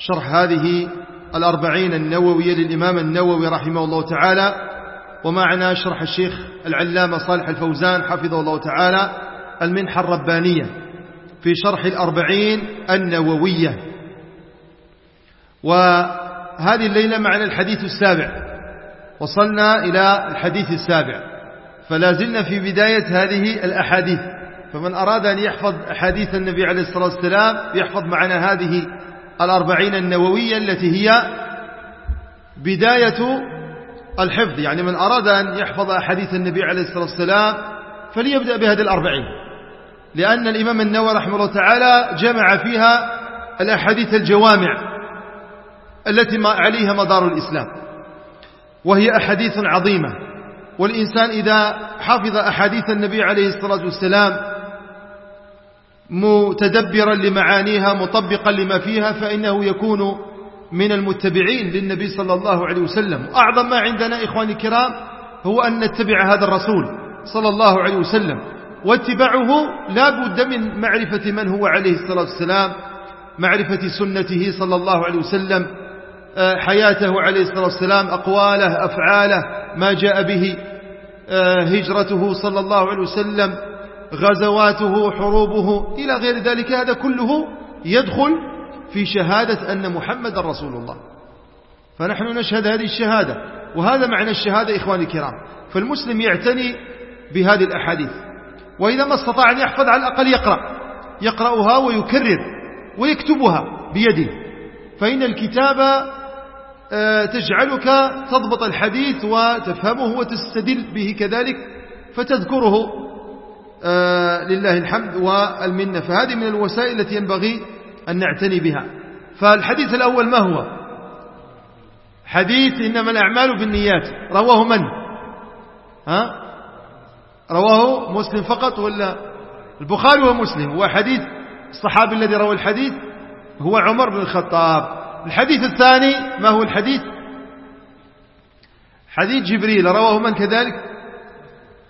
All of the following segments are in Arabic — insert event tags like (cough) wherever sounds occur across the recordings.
شرح هذه الأربعين النووية للإمام النووي رحمه الله تعالى ومعنا شرح الشيخ العلامة صالح الفوزان حفظه الله تعالى المنحة الربانية في شرح الأربعين النووية. وهذه الليلة معنا الحديث السابع وصلنا إلى الحديث السابع. فلا زلنا في بداية هذه الأحاديث فمن أراد أن يحفظ أحاديث النبي عليه الصلاة والسلام يحفظ معنا هذه الأربعين النووية التي هي بداية الحفظ. يعني من أراد أن يحفظ أحاديث النبي عليه الصلاة والسلام فليبدأ بهذه الأربعين. لأن الإمام النووي رحمه الله تعالى جمع فيها الأحاديث الجوامع التي عليها مدار الإسلام وهي أحاديث عظيمة. والإنسان إذا حفظ أحاديث النبي عليه الصلاة والسلام متدبرا لمعانيها مطبقا لما فيها فإنه يكون من المتبعين للنبي صلى الله عليه وسلم. أعظم ما عندنا إخواني الكرام هو أن نتبع هذا الرسول صلى الله عليه وسلم. واتباعه لا بد من معرفة من هو عليه الصلاة والسلام معرفة سنته صلى الله عليه وسلم حياته عليه الصلاة والسلام أقواله أفعاله ما جاء به هجرته صلى الله عليه وسلم غزواته حروبه إلى غير ذلك هذا كله يدخل في شهادة أن محمد رسول الله. فنحن نشهد هذه الشهادة وهذا معنى الشهادة إخواني الكرام. فالمسلم يعتني بهذه الأحاديث وإذا ما استطاع أن يحفظ على الأقل يقرأ يقرأها ويكرر ويكتبها بيده. فإن الكتابة تجعلك تضبط الحديث وتفهمه وتستدل به كذلك فتذكره لله الحمد والمنة. فهذه من الوسائل التي ينبغي أن نعتني بها. فالحديث الأول ما هو؟ حديث إنما الأعمال بالنيات. رواه من؟ ها؟ رواه مسلم فقط ولا؟ البخاري ومسلم. هو حديث الصحابي الذي روى الحديث هو عمر بن الخطاب. الحديث الثاني ما هو الحديث؟ حديث جبريل. رواه من كذلك؟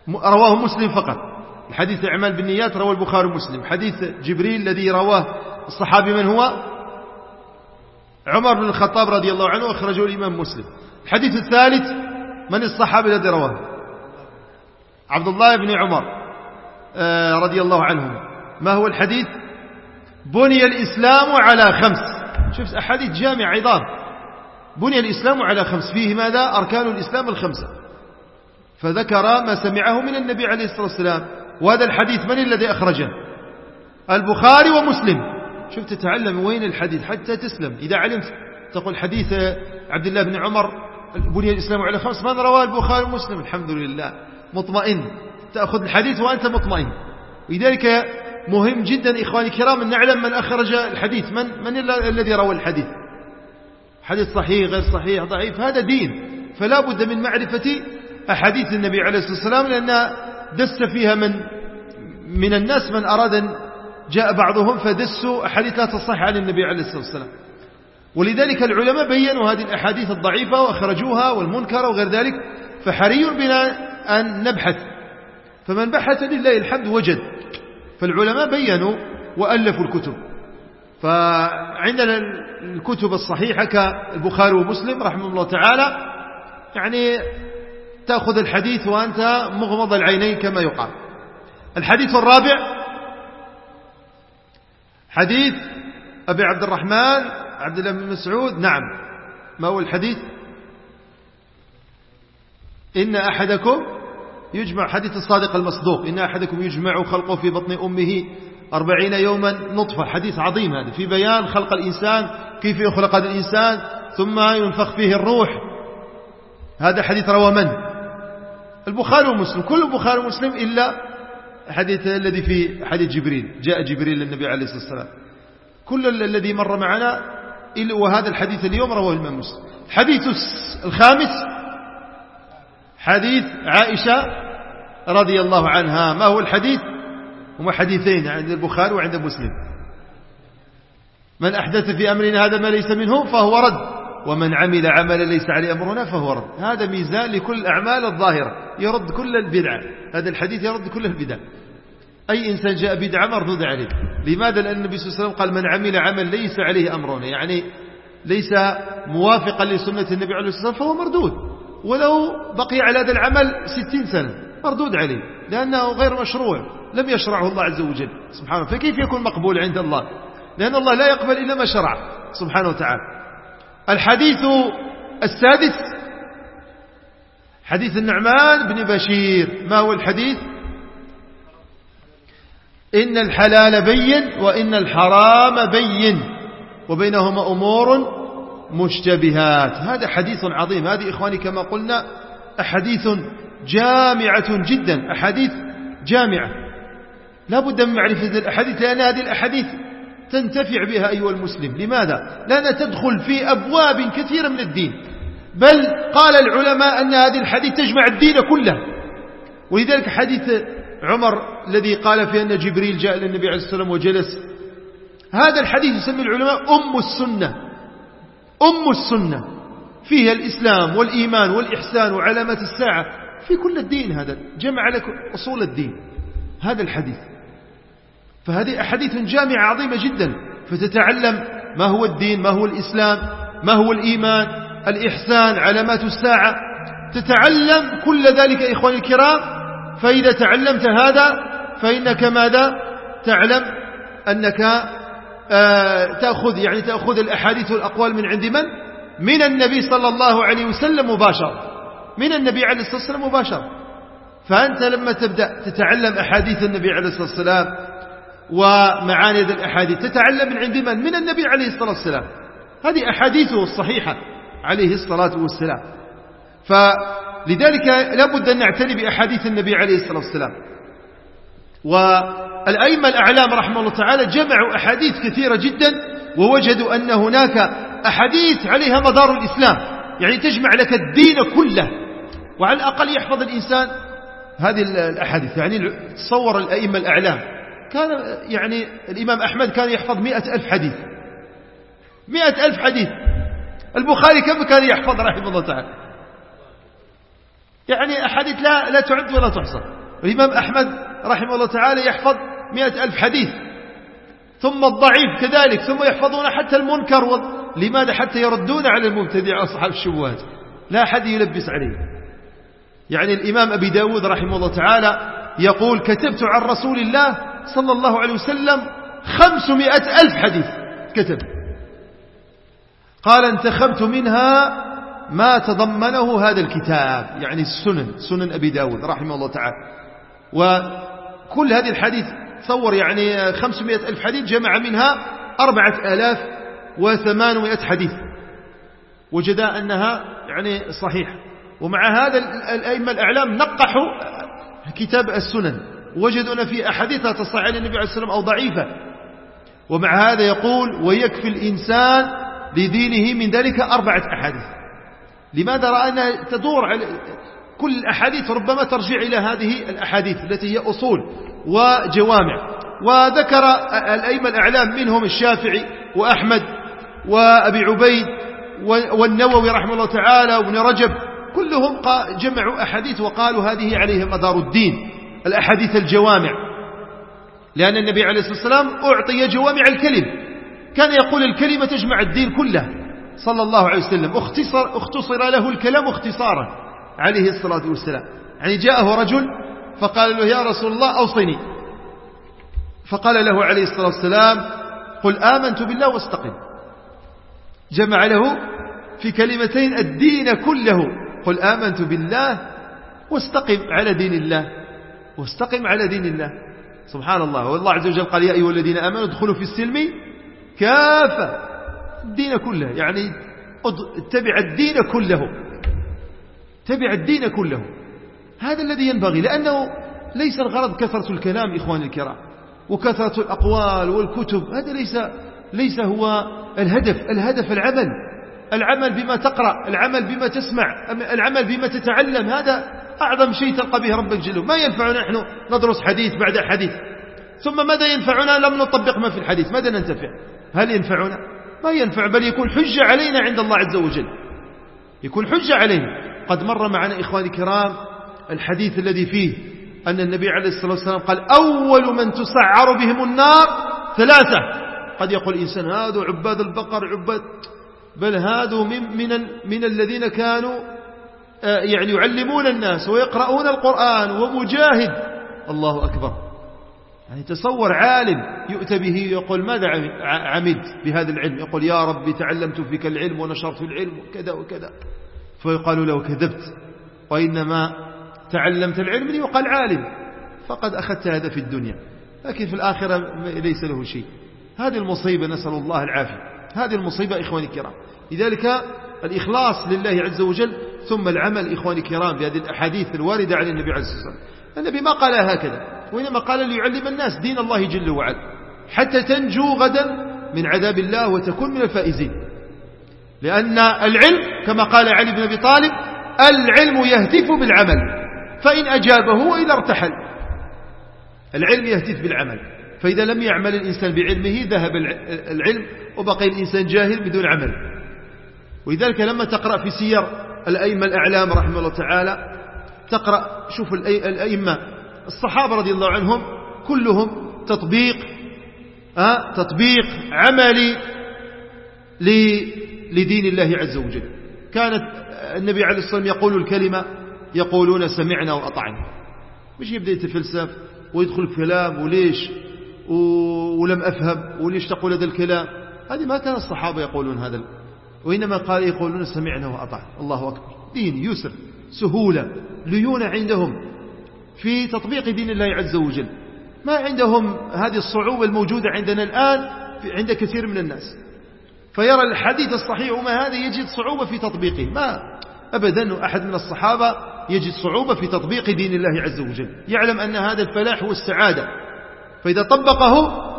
رواه مسلم فقط. الحديث الأعمال بالنيات رواه البخاري ومسلم. حديث جبريل الذي رواه الصحابي من هو؟ عمر بن الخطاب رضي الله عنه أخرجه الإمام مسلم. الحديث الثالث من الصحابي الذي رواه؟ عبد الله بن عمر رضي الله عنه. ما هو الحديث؟ بني الإسلام على خمس. شوف أحاديث جامع عظام. بني الإسلام على خمس. فيه ماذا؟ أركان الإسلام الخمسة. فذكر ما سمعه من النبي عليه الصلاة والسلام. وهذا الحديث من الذي أخرجه؟ البخاري ومسلم. شوف تتعلم وين الحديث حتى تسلم. إذا علمت تقول حديث عبد الله بن عمر بني الإسلام على خمس من رواه البخاري ومسلم. الحمد لله. مطمئن. تأخذ الحديث وأنت مطمئن. ولذلك مهم جدا إخواني الكرام أن نعلم من أخرج الحديث. من, من الذي روى الحديث؟ حديث صحيح غير صحيح ضعيف هذا دين. فلا بد من معرفة أحاديث النبي عليه الصلاة والسلام لأن دس فيها من من الناس من أراد جاء بعضهم فدسوا أحاديث لا تصح عن النبي عليه الصلاة والسلام. ولذلك العلماء بينوا هذه الأحاديث الضعيفة وأخرجوها والمنكرة وغير ذلك فحري بنا أن نبحث. فمن بحث لله الحمد وجد. فالعلماء بينوا وألفوا الكتب. فعندنا الكتب الصحيحة كالبخاري ومسلم رحمه الله تعالى. يعني تأخذ الحديث وأنت مغمض العينين كما يقال. الحديث الرابع حديث أبي عبد الرحمن عبد الله بن مسعود. نعم. ما هو الحديث؟ إن أحدكم يجمع حديث الصادق المصدوق. إن أحدكم يجمع خلقه في بطن أمه أربعين يوما نطفة. حديث عظيم هذا. في بيان خلق الإنسان كيف يخلق الإنسان ثم ينفخ فيه الروح. هذا حديث روى من؟ البخاري ومسلم كل البخاري ومسلم إلا حديث الذي في حديث جبريل جاء جبريل للنبي عليه الصلاة والسلام. كل الذي مر معنا وهذا الحديث اليوم رواه الإمام مسلم. الحديث الخامس حديث عائشة رضي الله عنها. ما هو الحديث؟ هما حديثين عند البخاري وعند مسلم. من أحدث في أمرنا هذا ما ليس منه فهو رد. ومن عمل عملا ليس عليه أمرنا فهو رد. هذا ميزان لكل الأعمال الظاهرة. يرد كل البدع. هذا الحديث يرد كل البدع. أي إنسان جاء بدعة مردود عليه. لماذا؟ لأن النبي صلى الله عليه وسلم قال من عمل عمل ليس عليه أمرنا. يعني ليس موافقا لسنة النبي عليه الصلاة والسلام فهو مردود. ولو بقي على هذا العمل ستين سنة مردود عليه. لأنه غير مشروع. لم يشرعه الله عز وجل. سبحانه فكيف يكون مقبول عند الله؟ لأن الله لا يقبل إلا ما شرع. سبحانه وتعالى. الحديث السادس حديث النعمان بن بشير. ما هو الحديث؟ إن الحلال بين وإن الحرام بين وبينهما أمور مشتبهات. هذا حديث عظيم. هذه إخواني كما قلنا أحاديث جامعة جدا أحاديث جامعة. لا بد من معرفة الأحاديث لأن هذه الأحاديث تنتفع بها أيها المسلم. لماذا؟ لأنها تدخل في أبواب كثيرة من الدين. بل قال العلماء أن هذه الحديث تجمع الدين كله. ولذلك حديث عمر الذي قال في أن جبريل جاء إلى النبي عليه والسلام وجلس. هذا الحديث يسمي العلماء أم السنة. أم السنة. فيها الإسلام والإيمان والإحسان وعلامات الساعة. في كل الدين هذا. جمع لك أصول الدين. هذا الحديث. فهذه أحاديث جامعة عظيمة جدا. فتتعلم ما هو الدين ما هو الإسلام ما هو الإيمان الإحسان علامات الساعة. تتعلم كل ذلك إخواني الكرام. فإذا تعلمت هذا فإنك ماذا؟ تعلم أنك آه تأخذ يعني تأخذ الأحاديث والأقوال من عند من؟ من النبي صلى الله عليه وسلم مباشرة. من النبي عليه الصلاة والسلام مباشرة. فأنت لما تبدأ تتعلم أحاديث النبي عليه الصلاة والسلام ومعاني هذه الأحاديث تتعلم من عند من؟ من النبي عليه الصلاة والسلام. هذه أحاديثه الصحيحة عليه الصلاة والسلام. فلذلك لابد أن نعتني بأحاديث النبي عليه الصلاة والسلام. والأئمة الأعلام رحمه الله تعالى جمعوا أحاديث كثيرة جدا ووجدوا أن هناك أحاديث عليها مدار الإسلام. يعني تجمع لك الدين كله. وعلى الأقل يحفظ الإنسان هذه الأحاديث. يعني تصور الأئمة الأعلام. كان يعني الإمام أحمد كان يحفظ مئة ألف حديث. مئة ألف حديث. البخاري كم كان يحفظ رحمه الله تعالى؟ يعني أحاديث لا, لا تعد ولا تحصى. الإمام أحمد رحمه الله تعالى يحفظ مئة ألف حديث. ثم الضعيف كذلك ثم يحفظون حتى المنكر و... لماذا؟ حتى يردون على المبتدع أصحاب الشبهات. لا أحد يلبس عليه. يعني الإمام أبي داود رحمه الله تعالى يقول كتبت عن رسول الله صلى الله عليه وسلم خمسمائة ألف حديث كتب. قال انتخبت منها ما تضمنه هذا الكتاب يعني السنن سنن أبي داود رحمه الله تعالى. وكل هذه الحديث تصور يعني خمسمائة ألف حديث جمع منها أربعة آلاف وثمانمائة حديث. وجد أنها يعني صحيحة. ومع هذا الأئمة الأعلام نقحوا كتاب السنن. وجدوا أن في أحاديث تصح على النبي عليه السلام أو ضعيفة. ومع هذا يقول ويكفي الإنسان لدينه من ذلك أربعة أحاديث. لماذا رأى أنها تدور على كل الأحاديث ربما ترجع إلى هذه الأحاديث التي هي أصول وجوامع. وذكر الأئمة الأعلام منهم الشافعي وأحمد وأبي عبيد والنووي رحمه الله تعالى وابن رجب كلهم جمعوا أحاديث وقالوا هذه عليها مدار الدين. الأحاديث الجوامع. لأن النبي عليه الصلاة والسلام أعطي جوامع الكلم. كان يقول الكلمة تجمع الدين كله. صلى الله عليه وسلم. اختصر, اختصر له الكلام اختصارا. عليه الصلاة والسلام. يعني جاءه رجل فقال له يا رسول الله أوصني. فقال له عليه الصلاة والسلام قل آمنت بالله واستقم. جمع له في كلمتين الدين كله. قل آمنت بالله واستقم على دين الله. واستقم على دين الله. سبحان الله. والله عز وجل قال يا أيها الذين آمنوا ادخلوا في السلم كافة. الدين كله. يعني اتبع الدين كله. تبع الدين كله. هذا الذي ينبغي. لأنه ليس الغرض كثرة الكلام إخواني الكرام وكثرة الأقوال والكتب. هذا ليس, ليس هو الهدف. الهدف العمل. العمل بما تقرأ العمل بما تسمع العمل بما تتعلم. هذا أعظم شيء تلقى به ربك جل ما ينفعنا نحن ندرس حديث بعد حديث. ثم ماذا ينفعنا لم نطبق ما في الحديث؟ ماذا ننتفع؟ هل ينفعنا؟ ما ينفع بل يكون حجة علينا عند الله عز وجل. يكون حجة علينا. قد مر معنا إخواني الكرام الحديث الذي فيه أن النبي عليه الصلاة والسلام قال أول من تسعر بهم النار ثلاثة. قد يقول الإنسان هذا عباد البقر عباد. بل هذا من, من, من الذين كانوا يعني يعلمون الناس ويقرؤون القرآن ومجاهد. الله أكبر. يعني تصور عالم يؤتى به يقول ماذا عملت بهذا العلم؟ يقول يا ربي تعلمت فيك العلم ونشرت العلم وكذا وكذا. فيقال له كذبت. وإنما تعلمت العلم يقال عالم. فقد أخذت هذا في الدنيا. لكن في الآخرة ليس له شيء. هذه المصيبة نسأل الله العافية. هذه المصيبة إخواني الكرام. لذلك الإخلاص لله عز وجل ثم العمل إخواني الكرام بهذه الأحاديث الواردة عن النبي عليه الصلاة والسلام. النبي ما قال هكذا وإنما قال ليعلم الناس دين الله جل وعلا حتى تنجو غدا من عذاب الله وتكون من الفائزين. لأن العلم كما قال علي بن أبي طالب العلم يهتف بالعمل فإن أجابه وإلا ارتحل. العلم يهتف بالعمل فإذا لم يعمل الإنسان بعلمه ذهب العلم وبقي الإنسان جاهل بدون عمل. ولذلك لما تقرأ في سير الأئمة الأعلام رحمه الله تعالى تقرأ شوف الأئمة الصحابة رضي الله عنهم كلهم تطبيق أه تطبيق عملي لدين الله عز وجل. كانت النبي عليه الصلاة والسلام يقول الكلمة يقولون سمعنا وأطعنا. مش يبدأ يتفلسف ويدخل كلام وليش ولم أفهم وليش تقول هذا الكلام. هذه ما كان الصحابة يقولون هذا وإنما قال يقولون سمعنا وأطعنا. الله أكبر. دين يسر. سهولة. ليونة عندهم في تطبيق دين الله عز وجل. ما عندهم هذه الصعوبة الموجودة عندنا الآن عند كثير من الناس. فيرى الحديث الصحيح وما هذا يجد صعوبة في تطبيقه. ما أبدا أحد من الصحابة يجد صعوبة في تطبيق دين الله عز وجل. يعلم أن هذا الفلاح هو السعادة فإذا طبقه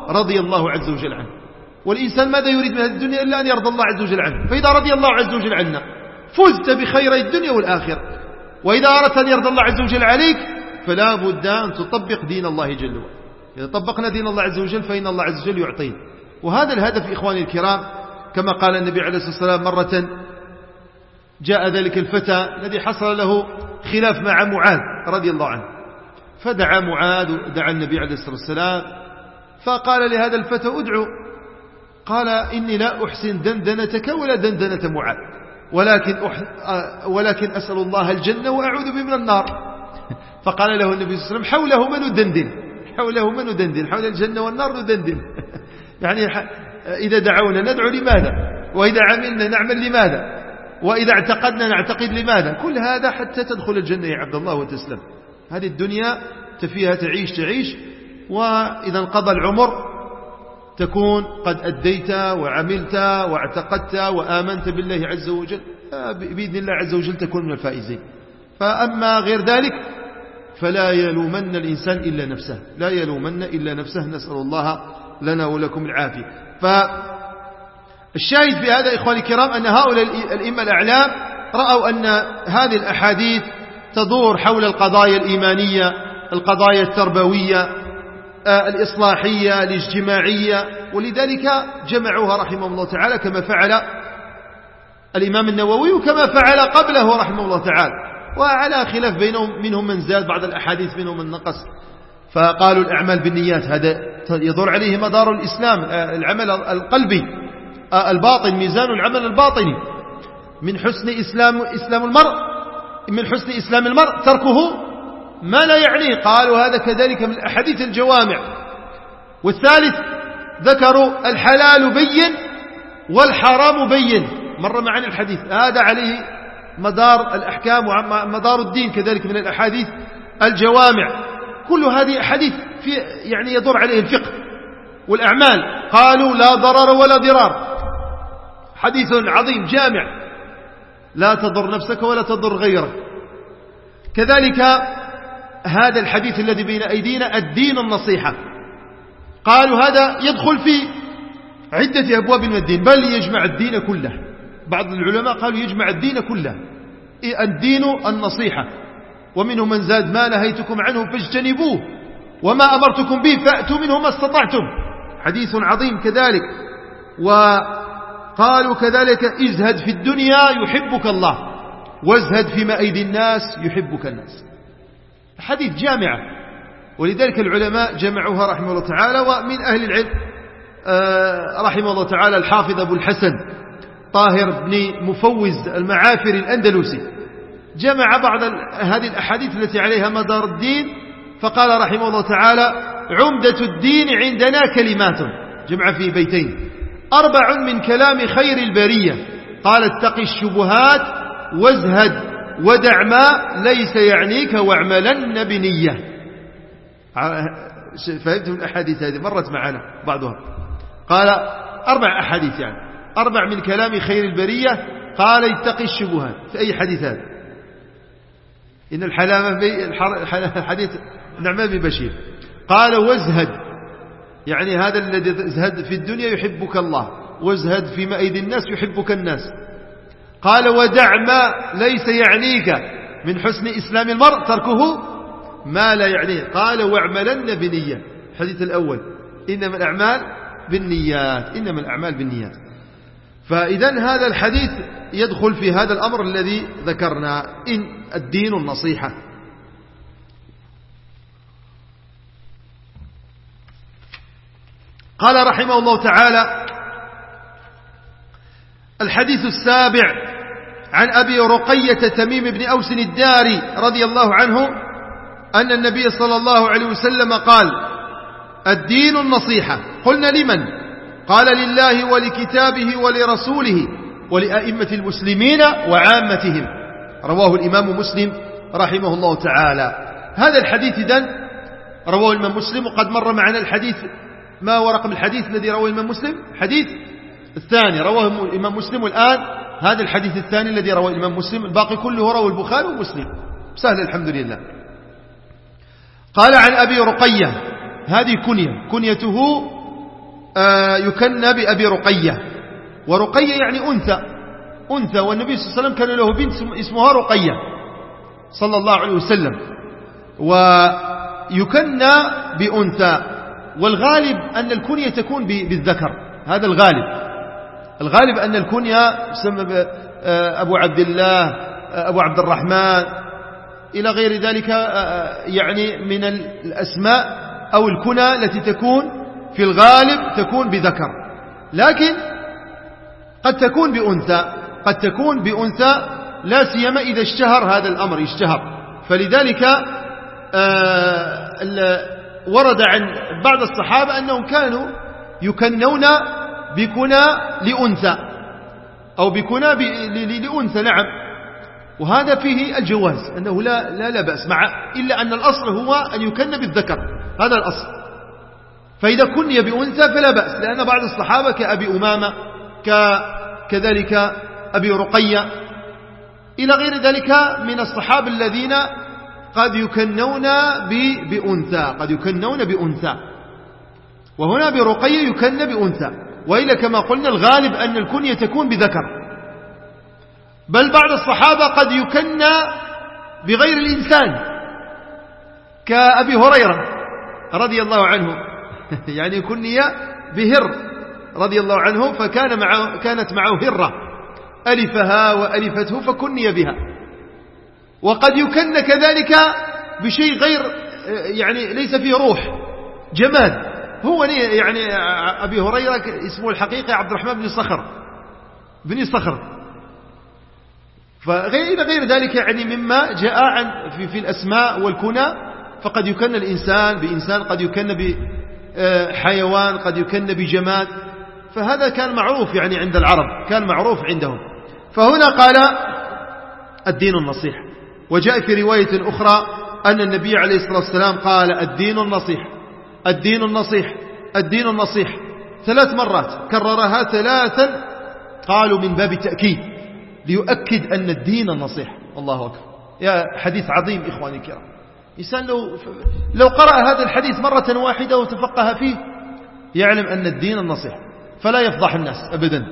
رضي الله عز وجل عنه. والإنسان ماذا يريد من هذه الدنيا إلا أن يرضى الله عز وجل عنه؟ فإذا رضي الله عز وجل عنا فزت بخير الدنيا والآخرة. وإذا أردت أن يرضى الله عز وجل عليك فلا بد أن تطبق دين الله جل وعلا. إذا طبقنا دين الله عز وجل فإن الله عز وجل يعطينا. وهذا الهدف إخواني الكرام كما قال النبي عليه الصلاة والسلام مرة جاء ذلك الفتى الذي حصل له خلاف مع معاذ رضي الله عنه. فدعا معاذ دعا النبي عليه الصلاة والسلام فقال لهذا الفتى ادعو. قال إني لا أحسن دندنتك ولا دندنة معاذ ولكن, أح... ولكن أسأل الله الجنة وأعوذ به من النار. (laughs) فقال له النبي صلى الله عليه وسلم حوله من ندندن حوله من ندندن حول الجنة والنار ندندن (laughs) يعني إذا دعونا ندعو لماذا؟ وإذا عملنا نعمل لماذا؟ وإذا اعتقدنا نعتقد لماذا؟ كل هذا حتى تدخل الجنة يا عبد الله وتسلم. هذه الدنيا فيها تعيش تعيش وإذا انقضى العمر تكون قد أديت وعملت واعتقدت وآمنت بالله عز وجل بإذن الله عز وجل تكون من الفائزين. فأما غير ذلك فلا يلومن الإنسان إلا نفسه لا يلومن إلا نفسه نسأل الله لنا ولكم العافية. فالشاهد في هذا إخواني الكرام أن هؤلاء الإمة الأعلام رأوا أن هذه الأحاديث تدور حول القضايا الإيمانية القضايا التربوية الإصلاحية الاجتماعية ولذلك جمعوها رحمه الله تعالى كما فعل الإمام النووي وكما فعل قبله رحمه الله تعالى. وعلى خلاف بينهم منهم من زاد بعض الأحاديث منهم من نقص. فقالوا الأعمال بالنيات هذا يدور عليه مدار الإسلام آه، العمل القلبي آه، الباطن ميزان العمل الباطني. من حسن إسلام, إسلام المرء من حسن إسلام المرء تركه ما لا يعنيه. قالوا هذا كذلك من الأحاديث الجوامع. والثالث ذكروا الحلال بين والحرام بين. مر معنا الحديث. هذا عليه مدار الأحكام ومدار الدين كذلك من الأحاديث الجوامع. كل هذه أحاديث في يعني يدور عليه الفقه والأعمال. قالوا لا ضرر ولا ضرار. حديث عظيم جامع. لا تضر نفسك ولا تضر غيرك. كذلك هذا الحديث الذي بين أيدينا الدين النصيحة. قالوا هذا يدخل في عدة أبواب من الدين. بل يجمع الدين كله. بعض العلماء قالوا يجمع الدين كله. الدين النصيحة. ومنهم من زاد ما نهيتكم عنه فاجتنبوه. وما أمرتكم به فأتوا منه ما استطعتم. حديث عظيم كذلك. وقالوا كذلك ازهد في الدنيا يحبك الله. وازهد فيما أيدي الناس يحبك الناس. حديث جامعة ولذلك العلماء جمعوها رحمه الله تعالى ومن أهل العلم آه، رحمه الله تعالى الحافظ أبو الحسن طاهر بن مفوز المعافر الأندلسي. جمع بعض هذه الأحاديث التي عليها مدار الدين فقال رحمه الله تعالى عمدة الدين عندنا كلمات. جمع في بيتين. أربع من كلام خير البرية. قال اتق الشبهات وازهد. ودع ما ليس يعنيك واعملن بنية. فهمتم الأحاديث هذه؟ مرت معنا بعضها. قال أربع أحاديث يعني. أربع من كلام خير البرية. قال اتق الشبهات في أي حديث هذا؟ إن الحلامة في حديث نعمان بن بشير. قال وازهد. يعني هذا الذي ازهد في الدنيا يحبك الله. وازهد في أيدي الناس يحبك الناس. قال ودع ما ليس يعنيك من حسن إسلام المرء تركه ما لا يعنيه. قال واعملن بنية. الحديث الأول إنما الأعمال بالنيات إنما الأعمال بالنيات. فإذا هذا الحديث يدخل في هذا الأمر الذي ذكرنا. إن الدين النصيحة. قال رحمه الله تعالى الحديث السابع عن أبي رقية تميم بن أوس الداري رضي الله عنه أن النبي صلى الله عليه وسلم قال الدين النصيحة. قلنا لمن؟ قال لله ولكتابه ولرسوله ولأئمة المسلمين وعامتهم. رواه الإمام مسلم رحمه الله تعالى. هذا الحديث إذن رواه الإمام مسلم وقد مر معنا الحديث. ما هو رقم الحديث الذي رواه الإمام مسلم؟ حديث الثاني رواه الإمام مسلم والآن هذا الحديث الثاني الذي رواه الإمام مسلم الباقي كله رواه البخاري ومسلم. سهل الحمد لله. قال عن أبي رقية هذه كنية كنيته آه، يكنى بأبي رقية. ورقية يعني أنثى أنثى والنبي صلى الله عليه وسلم كان له بنت اسمها رقية صلى الله عليه وسلم. ويكنى بأنثى والغالب أن الكنية تكون بالذكر هذا الغالب. الغالب أن الكنية يسمى آه، أبو عبد الله آه، أبو عبد الرحمن إلى غير ذلك يعني من الأسماء أو الكنى التي تكون في الغالب تكون بذكر. لكن قد تكون بأنثى قد تكون بأنثى لا سيما إذا اشتهر هذا الأمر اشتهر. فلذلك آه، ورد عن بعض الصحابة أنهم كانوا يكنون بكنى لأنثى أو بكنى لأنثى نعم. وهذا فيه الجواز أنه لا, لا, لا بأس مع إلا أن الأصل هو أن يكن بالذكر هذا الأصل. فإذا كني بأنثى فلا بأس لأن بعض الصحابة كأبي أمامة كذلك أبي رقية إلى غير ذلك من الصحابة الذين قد يكنون بأنثى قد يكنون بأنثى. وهنا برقية يكن بأنثى. وإلا كما قلنا الغالب أن الكنية تكون بذكر. بل بعض الصحابة قد يكن بغير الإنسان كأبي هريرة رضي الله عنه. (laughs) يعني كني بهر رضي الله عنه فكان معه كانت معه هرة. ألفها وألفته فكني بها. وقد يكن كذلك بشيء غير يعني ليس فيه روح جمال هو يعني أبي هريرة اسمه الحقيقي عبد الرحمن بن صخر. بن صخر. فغير غير ذلك يعني مما جاء عن في, في الأسماء والكنى فقد يكن الإنسان بإنسان قد يكن بحيوان قد يكن بجماد. فهذا كان معروف يعني عند العرب كان معروف عندهم. فهنا قال الدين النصيح. وجاء في رواية أخرى أن النبي عليه الصلاة والسلام قال الدين النصيح. الدين النصيح الدين النصيح. ثلاث مرات كررها ثلاثا قالوا من باب التأكيد ليؤكد أن الدين النصيح. الله أكبر. يا حديث عظيم إخواني الكرام. إنسان لو, لو قرأ هذا الحديث مرة واحدة وتفقه فيه يعلم أن الدين النصيح فلا يفضح الناس أبدا.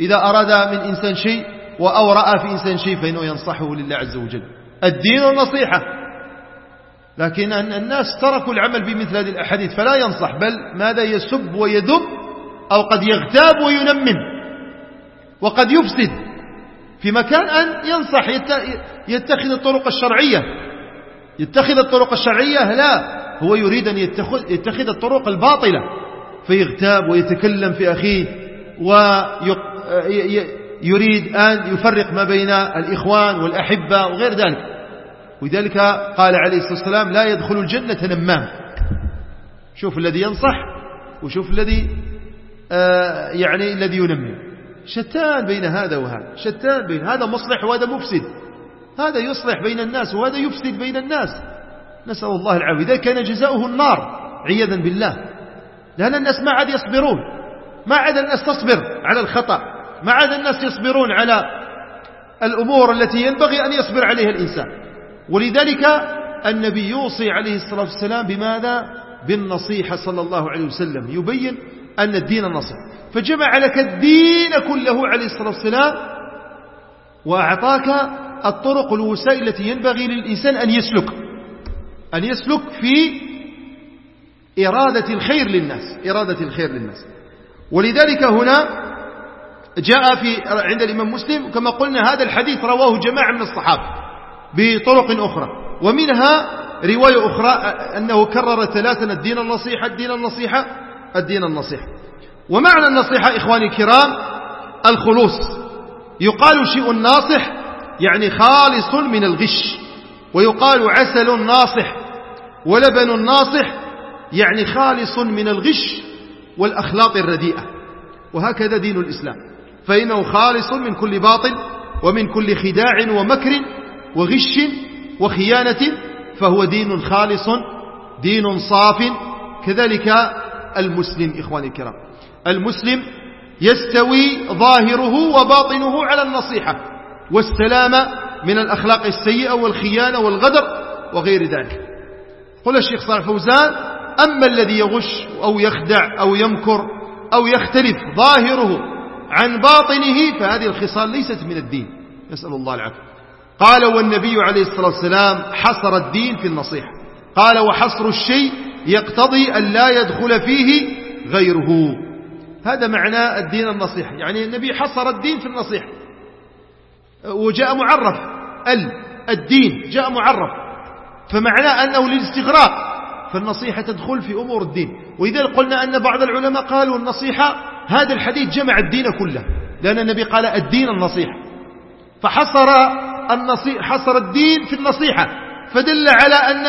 إذا أراد من إنسان شيء أو رأى في إنسان شيء فإنه ينصحه لله عز وجل. الدين النصيحة. لكن أن الناس تركوا العمل بمثل هذه الأحاديث فلا ينصح بل ماذا يسب ويذب أو قد يغتاب وينمم وقد يفسد في مكان أن ينصح يتخذ الطرق الشرعية. يتخذ الطرق الشرعية لا هو يريد أن يتخذ, يتخذ الطرق الباطلة. فيغتاب ويتكلم في أخيه ويريد أن يفرق ما بين الإخوان والأحبة وغير ذلك. ولذلك قال عليه الصلاة والسلام لا يدخل الجنة نمام. شوف الذي ينصح وشوف الذي آه، يعني الذي ينمي. شتان بين هذا وهذا. شتان بين هذا مصلح وهذا مفسد. هذا يصلح بين الناس وهذا يفسد بين الناس. نسأل الله العافية. إذا كان جزاؤه النار عياذا بالله. لأن الناس ما عاد يصبرون. ما عاد الناس تصبر على الخطأ. ما عاد الناس يصبرون على الأمور التي ينبغي أن يصبر عليها الإنسان. ولذلك النبي يوصي عليه الصلاة والسلام بماذا؟ بالنصيحة صلى الله عليه وسلم. يبين أن الدين النصيحة فجمع لك الدين كله عليه الصلاة والسلام وأعطاك الطرق الوسائل التي ينبغي للإنسان أن يسلك. أن يسلك في إرادة الخير للناس. إرادة الخير للناس. ولذلك هنا جاء في عند الإمام مسلم كما قلنا هذا الحديث رواه جماعة من الصحابة. بطرق أخرى. ومنها رواية أخرى أنه كرر ثلاثا الدين النصيحة الدين النصيحة الدين النصيحة. ومعنى النصيحة إخواني الكرام الخلوص. يقال شيء ناصح يعني خالص من الغش ويقال عسل ناصح ولبن ناصح يعني خالص من الغش والأخلاق الرديئة. وهكذا دين الإسلام. فإنه خالص من كل باطل ومن كل خداع ومكر وغش وخيانة فهو دين خالص دين صاف. كذلك المسلم إخواني الكرام. المسلم يستوي ظاهره وباطنه على النصيحة والسلامة من الأخلاق السيئة والخيانة والغدر وغير ذلك. قل الشيخ صالح فوزان أما الذي يغش أو يخدع أو يمكر أو يختلف ظاهره عن باطنه فهذه الخصال ليست من الدين. نسأل الله العافية. قال والنبي عليه الصلاة والسلام حصر الدين في النصيحة. قال وحصر الشيء يقتضي أن لا يدخل فيه غيره. هذا معنى الدين النصيحة. يعني النبي حصر الدين في النصيحة. وجاء معرف. ال الدين. جاء معرف. فمعناه أنه للاستغراق. فالنصيحة تدخل في أمور الدين. وإذا قلنا أن بعض العلماء قالوا النصيحة هذا الحديث جمع الدين كله. لأن النبي قال الدين النصيحة. فحصر النصيحة حصر الدين في النصيحة. فدل على أن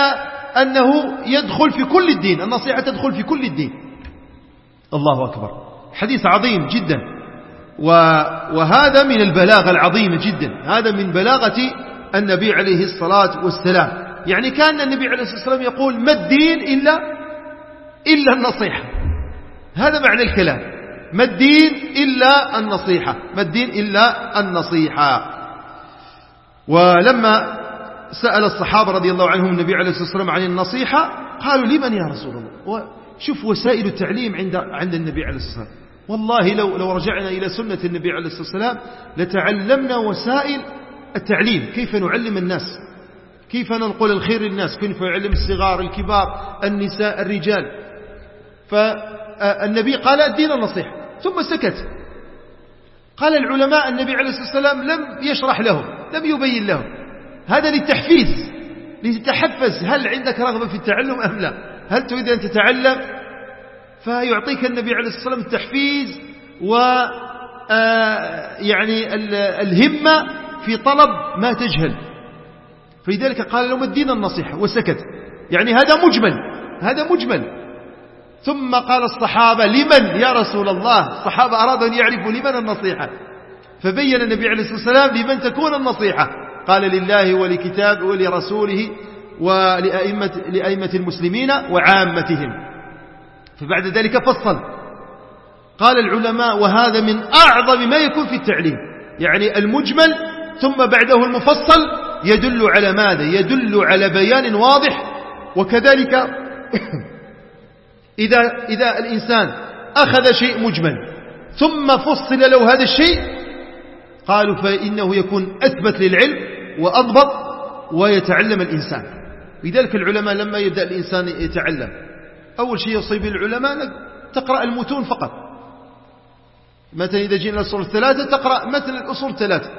أنه يدخل في كل الدين. النصيحة تدخل في كل الدين. الله أكبر. حديث عظيم جدا. وهذا من البلاغة العظيمة جدا. هذا من بلاغة النبي عليه الصلاة والسلام. يعني كان النبي عليه الصلاة والسلام يقول ما الدين إلا إلا النصيحة. هذا معنى الكلام. ما الدين إلا النصيحة. ما الدين إلا النصيحة. ولما سأل الصحابة رضي الله عنهم النبي عليه الصلاة والسلام عن النصيحة قالوا لمن يا رسول الله؟ شوف وسائل التعليم عند عند النبي عليه الصلاة والسلام. والله لو لو رجعنا إلى سنة النبي عليه الصلاة والسلام لتعلمنا وسائل التعليم كيف نعلم الناس؟ كيف ننقل الخير للناس؟ كيف يعلم الصغار الكبار النساء الرجال؟ فالنبي قال الدين النصيحة ثم سكت. قال العلماء النبي عليه الصلاة والسلام لم يشرح لهم. لم يبين لهم. هذا للتحفيز لتتحفز هل عندك رغبة في التعلم أم لا؟ هل تريد أن تتعلم؟ فيعطيك النبي عليه الصلاة والسلام التحفيز و آه، يعني الهمة في طلب ما تجهل. فلذلك قال لهم الدين النصيحة وسكت. يعني هذا مجمل هذا مجمل. ثم قال الصحابة لمن؟ يا رسول الله الصحابة أرادوا أن يعرفوا لمن النصيحة. فبين النبي عليه الصلاة والسلام لمن تكون النصيحة. قال لله ولكتاب ولرسوله ولأئمة لأئمة المسلمين وعامتهم. فبعد ذلك فصل. قال العلماء وهذا من أعظم ما يكون في التعليم. يعني المجمل ثم بعده المفصل يدل على ماذا؟ يدل على بيان واضح. وكذلك إذا, إذا الإنسان أخذ شيء مجمل ثم فصل له هذا الشيء قالوا فإنه يكون أثبت للعلم وأضبط ويتعلم الإنسان. لذلك العلماء لما يبدأ الإنسان يتعلم أول شيء يصيب العلماء تقرأ المتون فقط. مثلا إذا جينا الأصول الثلاثة تقرأ مثل الأصول الثلاثة.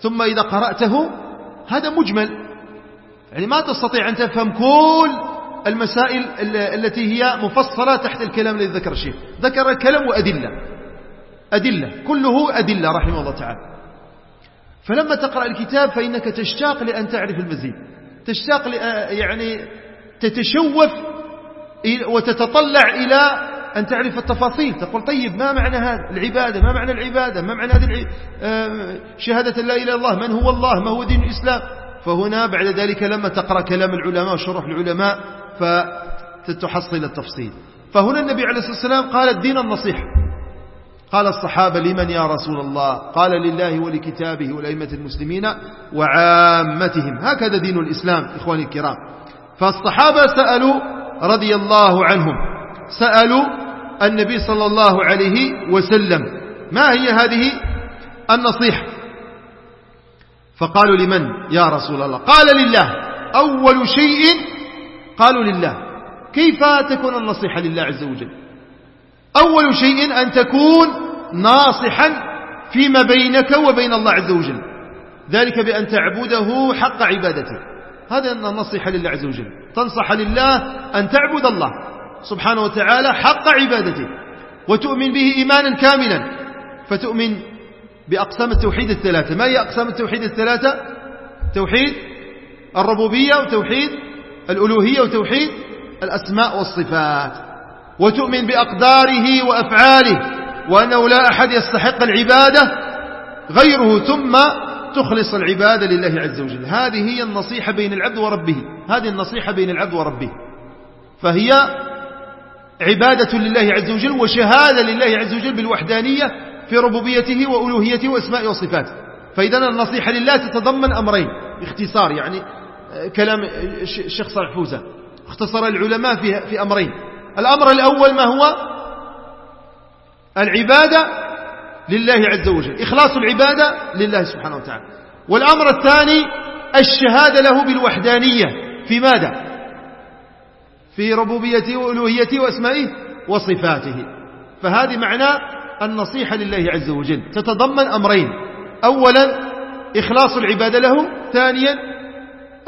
ثم إذا قرأته هذا مجمل. يعني ما تستطيع أن تفهم كل المسائل التي هي مفصلة تحت الكلام الذي ذكر الشيخ. ذكر الكلام وأدلة. أدلة كله أدلة رحمه الله تعالى. فلما تقرأ الكتاب فإنك تشتاق لأن تعرف المزيد. تشتاق يعني تتشوف وتتطلع إلى أن تعرف التفاصيل. تقول طيب ما معنى هذا؟ العبادة ما معنى العبادة؟ ما معنى هذه آه، شهادة لا إله إلا الله؟ من هو الله؟ ما هو دين الإسلام؟ فهنا بعد ذلك لما تقرأ كلام العلماء وشرح العلماء فتحصل التفصيل. فهنا النبي عليه الصلاة والسلام قال الدين النصيحة. قال الصحابة لمن يا رسول الله؟ قال لله ولكتابه ولأئمة المسلمين وعامتهم. هكذا دين الإسلام إخواني الكرام. فالصحابة سألوا رضي الله عنهم. سألوا النبي صلى الله عليه وسلم. ما هي هذه النصيحة؟ فقالوا لمن يا رسول الله؟ قال لله. أول شيء قالوا لله. كيف تكون النصيحة لله عز وجل؟ أول شيء أن تكون ناصحا فيما بينك وبين الله عز وجل. ذلك بأن تعبده حق عبادته. هذا النصيحة لله عز وجل. تنصح لله أن تعبد الله سبحانه وتعالى حق عبادته. وتؤمن به إيمانا كاملا. فتؤمن بأقسام التوحيد الثلاثة. ما هي أقسام التوحيد الثلاثة؟ توحيد الربوبية وتوحيد الألوهية وتوحيد الأسماء والصفات. وتؤمن بأقداره وأفعاله وأنه لا أحد يستحق العبادة غيره ثم تخلص العبادة لله عز وجل. هذه هي النصيحة بين العبد وربه. هذه النصيحة بين العبد وربه. فهي عبادة لله عز وجل وشهادة لله عز وجل بالوحدانية في ربوبيته وألوهيته وأسماء وصفاته. فإذا النصيحة لله تتضمن أمرين. باختصار يعني آه، كلام الشيخ صالح فوزة. اختصر العلماء في أمرين. الأمر الأول ما هو؟ العبادة لله عز وجل إخلاص العبادة لله سبحانه وتعالى. والأمر الثاني الشهادة له بالوحدانية. في ماذا؟ في ربوبيته وألوهيته وأسمائه وصفاته. فهذه معنى النصيحة لله عز وجل. تتضمن أمرين. أولا إخلاص العبادة له. ثانيا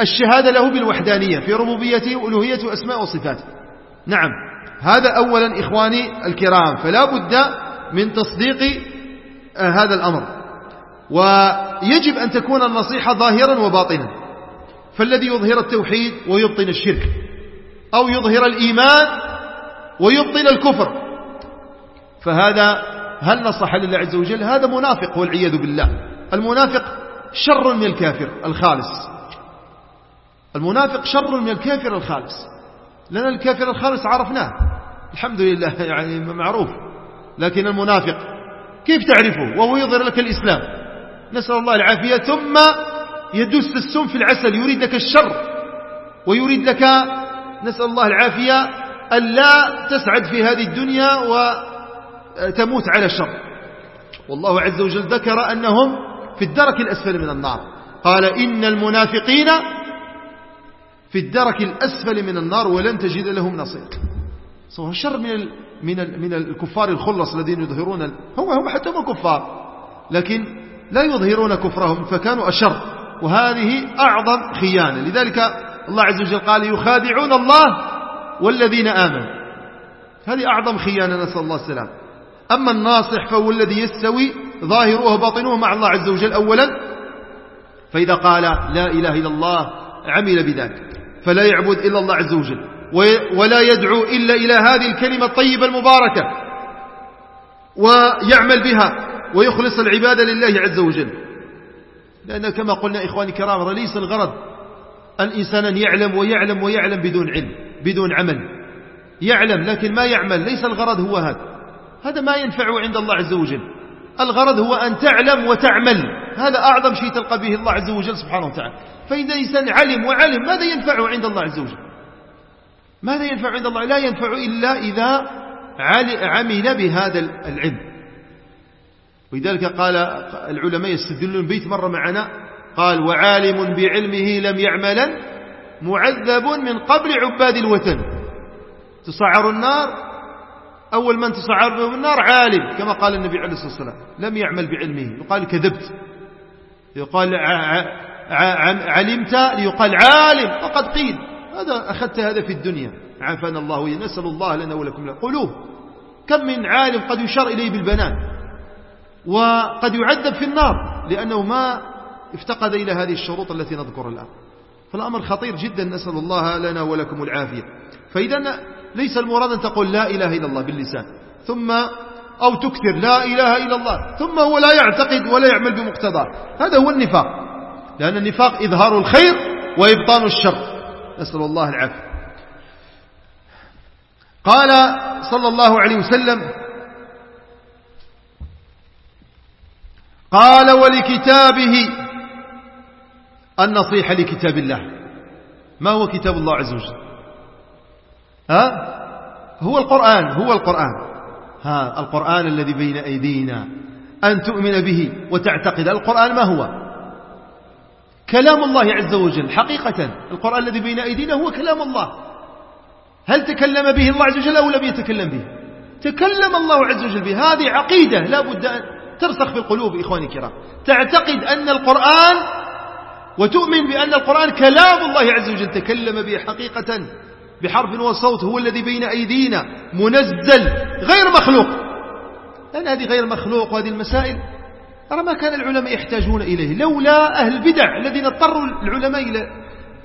الشهادة له بالوحدانية. في ربوبيته وألوهيته وأسماء وصفاته. نعم. هذا أولا إخواني الكرام فلا بد من تصديق آه، هذا الأمر. ويجب أن تكون النصيحة ظاهرا وباطنا. فالذي يظهر التوحيد ويبطن الشرك أو يظهر الإيمان ويبطل الكفر. فهذا هل نصح لله عز وجل؟ هذا منافق والعياذ بالله. المنافق شر من الكافر الخالص. المنافق شر من الكافر الخالص. لأن الكافر الخالص عرفناه. الحمد لله يعني معروف. لكن المنافق كيف تعرفه؟ وهو يظهر لك الإسلام. نسأل الله العافية. ثم يدس السم في العسل يريد لك الشر. ويريد لك نسأل الله العافية أن لا تسعد في هذه الدنيا وتموت على الشر. والله عز وجل ذكر أنهم في الدرك الأسفل من النار. قال إن المنافقين في الدرك الأسفل من النار ولن تجد لهم نصير. سواء شر من ال من ال من الكفار الخلص الذين يظهرون هم هم حتى هم كفار. لكن لا يظهرون كفرهم فكانوا أشر. وهذه أعظم خيانة. لذلك الله عز وجل قال يخادعون الله والذين آمنوا. هذه أعظم خيانة نسأل الله السلام. أما الناصح فهو الذي يستوي ظاهره وباطنه مع الله عز وجل أولا. فإذا قال لا إله إلا الله عمل بذلك. فلا يعبد إلا الله عز وجل. ولا يدعو إلا إلى هذه الكلمة الطيبة المباركة ويعمل بها ويخلص العبادة لله عز وجل. لأن كما قلنا إخواني الكرام ليس الغرض الإنسان أن يعلم ويعلم ويعلم بدون علم بدون عمل. يعلم لكن ما يعمل ليس الغرض هو هذا. هذا ما ينفع عند الله عز وجل. الغرض هو أن تعلم وتعمل. هذا أعظم شيء تلقى به الله عز وجل سبحانه وتعالى. فإذا الإنسان علم وعلم ماذا ينفعه عند الله عز وجل؟ ماذا ينفع عند الله؟ لا ينفع إلا إذا عمل بهذا العلم. ولذلك قال العلماء يستدلون بيت مرة معنا قال وعالم بعلمه لم يعملا معذب من قبل عباد الوثن. تسعر النار أول من تسعر به النار عالم كما قال النبي عليه الصلاة والسلام. لم يعمل بعلمه يقال كذبت. يقال علمت ليقال عالم. وقد قيل. هذا أخذت هذا في الدنيا. عافانا الله نسأل الله لنا ولكم. قلوب كم من عالم قد يشار إليه بالبنان وقد يعذب في النار لأنه ما افتقد إلى هذه الشروط التي نذكر الآن. فالأمر خطير جدا. نسأل الله لنا ولكم العافية. فإذا ليس المراد أن تقول لا إله إلا الله باللسان. ثم أو تكثر لا إله إلا الله. ثم هو لا يعتقد ولا يعمل بمقتضاه هذا هو النفاق. لأن النفاق إظهار الخير وإبطان الشر. نسأل الله العافية. قال صلى الله عليه وسلم قال ولكتابه النصيحة لكتاب الله. ما هو كتاب الله عز وجل؟ ها؟ هو القرآن هو القرآن. ها القرآن الذي بين أيدينا أن تؤمن به وتعتقد. القرآن ما هو؟ كلام الله عز وجل. حقيقة القرآن الذي بين أيدينا هو كلام الله. هل تكلم به الله عز وجل أو لم يتكلم به؟ تكلم الله عز وجل به. هذه عقيدة. لا بد أن ترسخ في القلوب إخواني الكرام. تعتقد أن القرآن وتؤمن بأن القرآن كلام الله عز وجل. تكلم به حقيقة بحرف وصوت هو الذي بين أيدينا. منزل غير مخلوق. لأن هذه غير مخلوق وهذه المسائل ترى ما كان العلماء يحتاجون إليه لولا أهل البدع الذين اضطروا العلماء إلى,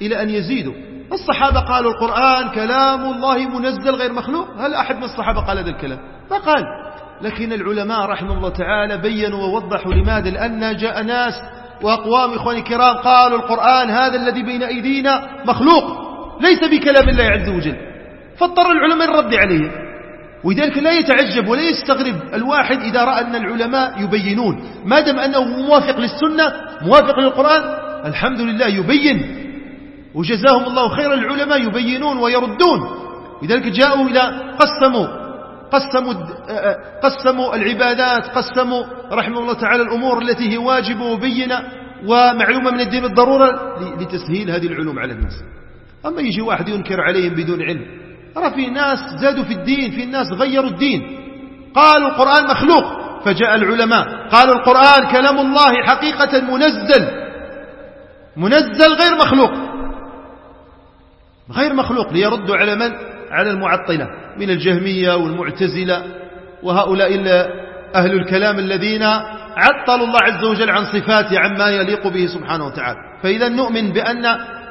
إلى أن يزيدوا. الصحابة قالوا القرآن كلام الله منزل غير مخلوق؟ هل أحد من الصحابة قال هذا الكلام؟ ما قال. لكن العلماء رحمه الله تعالى بينوا ووضحوا لماذا؟ لأن جاء ناس وأقوام إخواني الكرام قالوا القرآن هذا الذي بين أيدينا مخلوق ليس بكلام الله عز وجل. فاضطر العلماء الرد عليه ولذلك لا يتعجب ولا يستغرب الواحد إذا رأى أن العلماء يبينون. ما دام أنه موافق للسنة موافق للقرآن الحمد لله يبين. وجزاهم الله خير العلماء يبينون ويردون. لذلك جاءوا إلى قسموا قسموا قسموا العبادات قسموا رحمه الله تعالى الأمور التي هي واجبة وبينة ومعلومة من الدين بالضرورة لتسهيل هذه العلوم على الناس. أما يجي واحد ينكر عليهم بدون علم ترى في ناس زادوا في الدين في ناس غيروا الدين. قالوا القرآن مخلوق فجاء العلماء. قالوا القرآن كلام الله حقيقة منزل. منزل غير مخلوق. غير مخلوق ليردوا على من؟ على المعطلة. من الجهمية والمعتزلة وهؤلاء أهل الكلام الذين عطلوا الله عز وجل عن صفاته عما يليق به سبحانه وتعالى. فإذا نؤمن بأن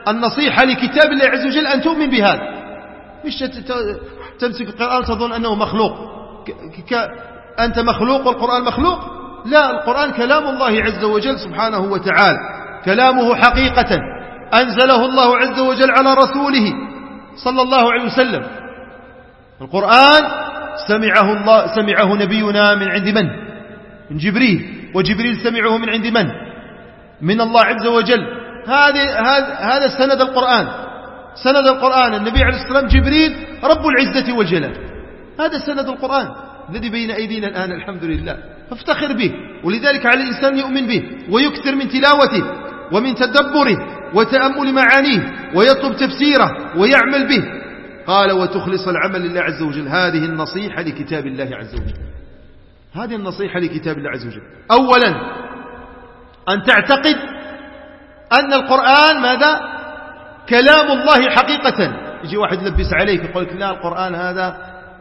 النصيحة لكتاب الله عز وجل أن تؤمن بهذا. مش تمسك القرآن تظن أنه مخلوق. أنت مخلوق والقرآن مخلوق؟ لا القرآن كلام الله عز وجل سبحانه وتعالى. كلامه حقيقة. أنزله الله عز وجل على رسوله صلى الله عليه وسلم. القرآن سمعه الله سمعه نبينا من عند من؟ من جبريل. وجبريل سمعه من عند من؟ من الله عز وجل. هذه هذا سند القرآن. سند القرآن. النبي عليه والسلام جبريل رب العزة والجلال هذا سند القرآن الذي بين أيدينا الآن الحمد لله. فافتخر به. ولذلك على الإنسان يؤمن به ويكثر من تلاوته ومن تدبره وتأمل معانيه ويطلب تفسيره ويعمل به. قال وتخلص العمل لله عز وجل. هذه النصيحة لكتاب الله عز وجل. هذه النصيحة لكتاب الله عز وجل. أولا أن تعتقد أن القرآن ماذا؟ كلام الله حقيقة. يجي واحد يلبس عليك يقول لك لا القرآن هذا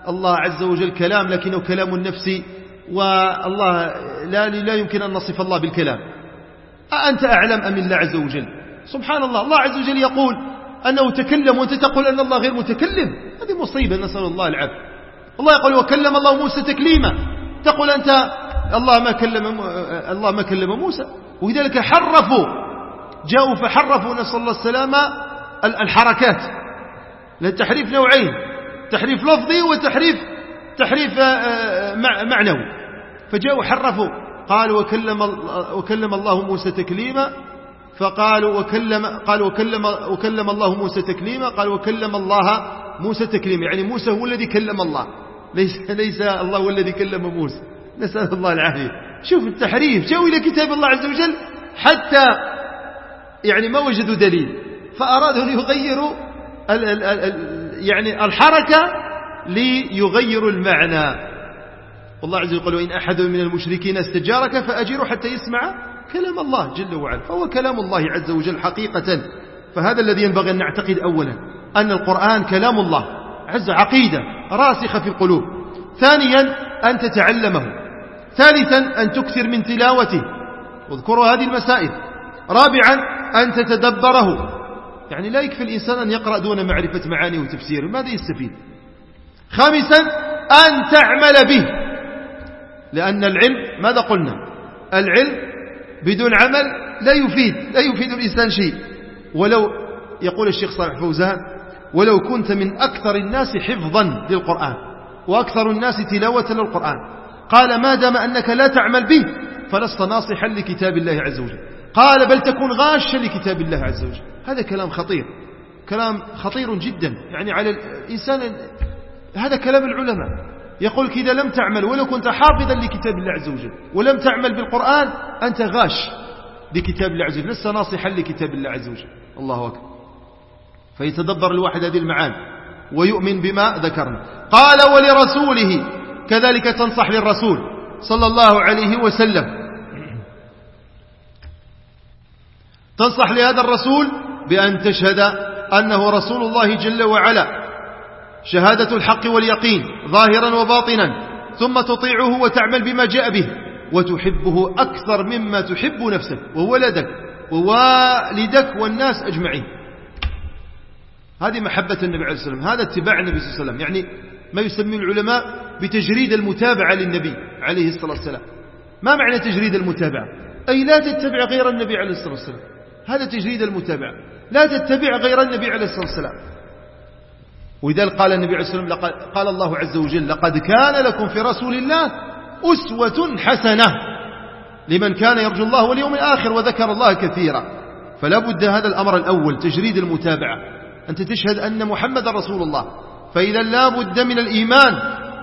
الله عز وجل كلام لكنه كلام النفس والله لا, لا يمكن أن نصف الله بالكلام. أأنت أعلم أم الله عز وجل؟ سبحان الله. الله عز وجل يقول أنه تكلم وأنت تقول أن الله غير متكلم. هذه مصيبة نسأل الله العفو الله يقول وكلم الله موسى تكليما. تقول أنت الله ما كلم الله ما كلم موسى. ولذلك حرفوا جاءوا فحرفوا نسأل الله السلامة. الحركات. للتحريف نوعين تحريف لفظي وتحريف تحريف آه، آه، معنوي. فجاءوا حرفوا قال وكلم, وكلم الله موسى تكليما فقالوا وكلم قال وكلم وكلم الله موسى تكليما قال وكلم الله موسى تكليما. يعني موسى هو الذي كلم الله. ليس, ليس الله هو الذي كلم موسى. نسأل الله العافية. شوف التحريف. جاءوا إلى كتاب الله عز وجل حتى يعني ما وجدوا دليل. فأرادوا أن يغيروا ال ال ال يعني الحركة ليغيروا المعنى. والله عز وجل وإن أحد من المشركين استجارك فأجره حتى يسمع كلام الله جل وعلا. فهو كلام الله عز وجل حقيقة. فهذا الذي ينبغي أن نعتقد أولا أن القرآن كلام الله عز عقيدة راسخة في القلوب. ثانيا أن تتعلمه. ثالثا أن تكثر من تلاوته. واذكروا هذه المسائل. رابعا أن تتدبره. يعني لا يكفي الإنسان أن يقرأ دون معرفة معاني وتفسيره ماذا يستفيد؟ خامسا أن تعمل به. لأن العلم ماذا قلنا؟ العلم بدون عمل لا يفيد لا يفيد الإنسان شيء. ولو يقول الشيخ صالح فوزان ولو كنت من أكثر الناس حفظا للقرآن وأكثر الناس تلاوة للقرآن قال ما دام أنك لا تعمل به فلست ناصحا لكتاب الله عز وجل. قال بل تكون غاشا لكتاب الله عز وجل. هذا كلام خطير. كلام خطير جدا. يعني على الإنسان هذا كلام العلماء. يقول إذا لم تعمل ولو كنت حافظا لكتاب الله عز وجل ولم تعمل بالقرآن أنت غاش لكتاب الله عز وجل. لست ناصحا لكتاب الله عز وجل. الله أكبر. فيتدبر الواحد هذه المعاني ويؤمن بما ذكرنا. قال ولرسوله كذلك تنصح للرسول صلى الله عليه وسلم تنصح لهذا الرسول بأن تشهد أنه رسول الله جل وعلا. شهادة الحق واليقين ظاهرا وباطنا ثم تطيعه وتعمل بما جاء به وتحبه أكثر مما تحب نفسك وولدك ووالدك والناس أجمعين. هذه محبة النبي عليه الصلاة والسلام هذا اتباع النبي صلى الله عليه وسلم. يعني ما يسميه العلماء بتجريد المتابعة للنبي عليه الصلاة والسلام. ما معنى تجريد المتابعة؟ أي لا تتبع غير النبي عليه الصلاة والسلام. هذا تجريد المتابعة لا تتبع غير النبي عليه الصلاة والسلام. ولذلك قال النبي عليه الصلاة والسلام قال الله عز وجل لقد كان لكم في رسول الله أسوة حسنة لمن كان يرجو الله واليوم الآخر وذكر الله كثيرا. فلا بد هذا الأمر الأول تجريد المتابعة. أنت تشهد أن محمد رسول الله. فإذا لا بد من الإيمان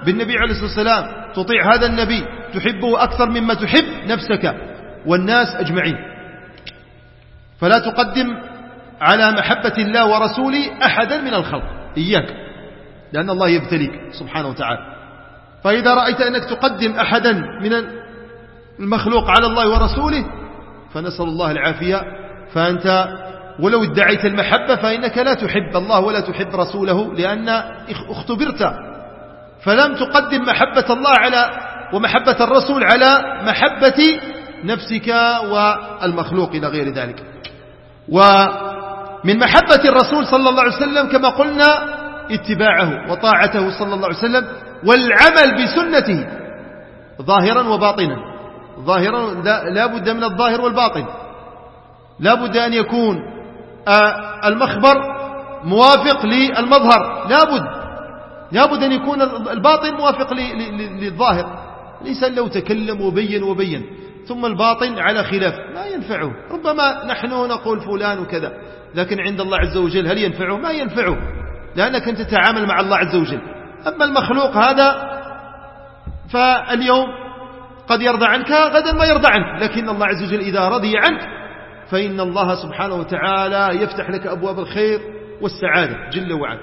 بالنبي عليه الصلاة والسلام. تطيع هذا النبي تحبه أكثر مما تحب نفسك والناس أجمعين. فلا تقدم على محبة الله ورسوله أحدا من الخلق. إياك. لأن الله يبتليك سبحانه وتعالى. فإذا رأيت أنك تقدم أحدا من المخلوق على الله ورسوله فنسأل الله العافية. فأنت ولو ادعيت المحبة فإنك لا تحب الله ولا تحب رسوله لأن اختبرت. فلم تقدم محبة الله على ومحبة الرسول على محبة نفسك والمخلوق إلى غير ذلك. ومن محبة الرسول صلى الله عليه وسلم كما قلنا اتباعه وطاعته صلى الله عليه وسلم والعمل بسنته ظاهرا وباطنا. ظاهرا لا بد من الظاهر والباطن. لا بد أن يكون آه، المخبر موافق للمظهر. لا بد. لا بد أن يكون الباطن موافق للظاهر. الإنسان لو تكلم وبين وبين. ثم الباطن على خلاف. ما ينفعه. ربما نحن نقول فلان وكذا. لكن عند الله عز وجل هل ينفعه؟ ما ينفعه. لأنك أنت تتعامل مع الله عز وجل. أما المخلوق هذا فاليوم قد يرضى عنك غدا ما يرضى عنك. لكن الله عز وجل إذا رضي عنك فإن الله سبحانه وتعالى يفتح لك أبواب الخير والسعادة جل وعلا.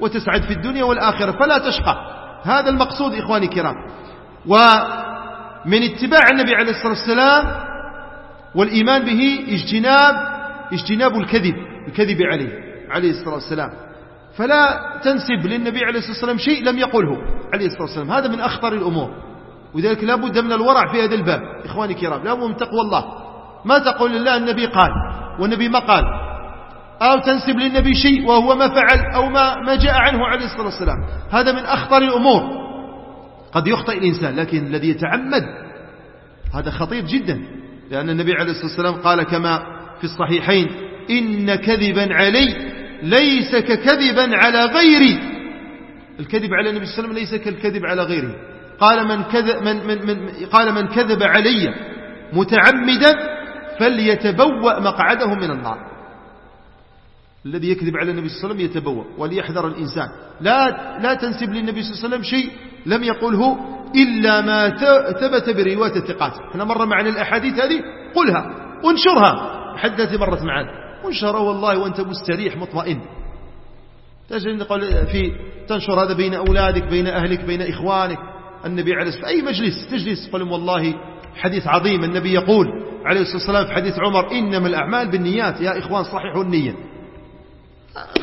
وتسعد في الدنيا والآخرة. فلا تشقى. هذا المقصود إخواني الكرام. ومن اتباع النبي عليه الصلاة والسلام والإيمان به اجتناب اجتناب الكذب الكذب عليه عليه الصلاة والسلام. فلا تنسب للنبي عليه الصلاة والسلام شيء لم يقله عليه الصلاة والسلام. هذا من أخطر الأمور. وذلك لا بد من الورع في هذا الباب. إخواني الكرام لا بد من تقوى الله. ما تقول لله النبي قال والنبي ما قال. أو تنسب للنبي شيء وهو ما فعل أو ما, ما جاء عنه عليه الصلاة والسلام. هذا من أخطر الأمور. قد يخطئ الإنسان لكن الذي يتعمد هذا خطير جدا لأن النبي عليه الصلاة والسلام قال كما في الصحيحين إن كذبا علي ليس ككذبا على غيري. الكذب على النبي صلى الله عليه وسلم ليس كالكذب على غيره. قال من كذب, من من من قال من كذب علي متعمدا فليتبوأ مقعده من النار. الذي يكذب على النبي صلى الله عليه وسلم يتبوأ وليحذر الإنسان. لا لا تنسب للنبي صلى الله عليه وسلم شيء لم يقله إلا ما ثبت برواية الثقات. إحنا مرة معنا الأحاديث هذه قلها وانشرها حدثي مرت معنا وانشرها والله وأنت مستريح مطمئن. تجد في تنشر هذا بين أولادك بين أهلك بين إخوانك. النبي عليه الصلاة أي مجلس تجلس قل والله حديث عظيم. النبي يقول عليه الصلاة والسلام في حديث عمر إنما الأعمال بالنيات. يا إخوان صححوا النية.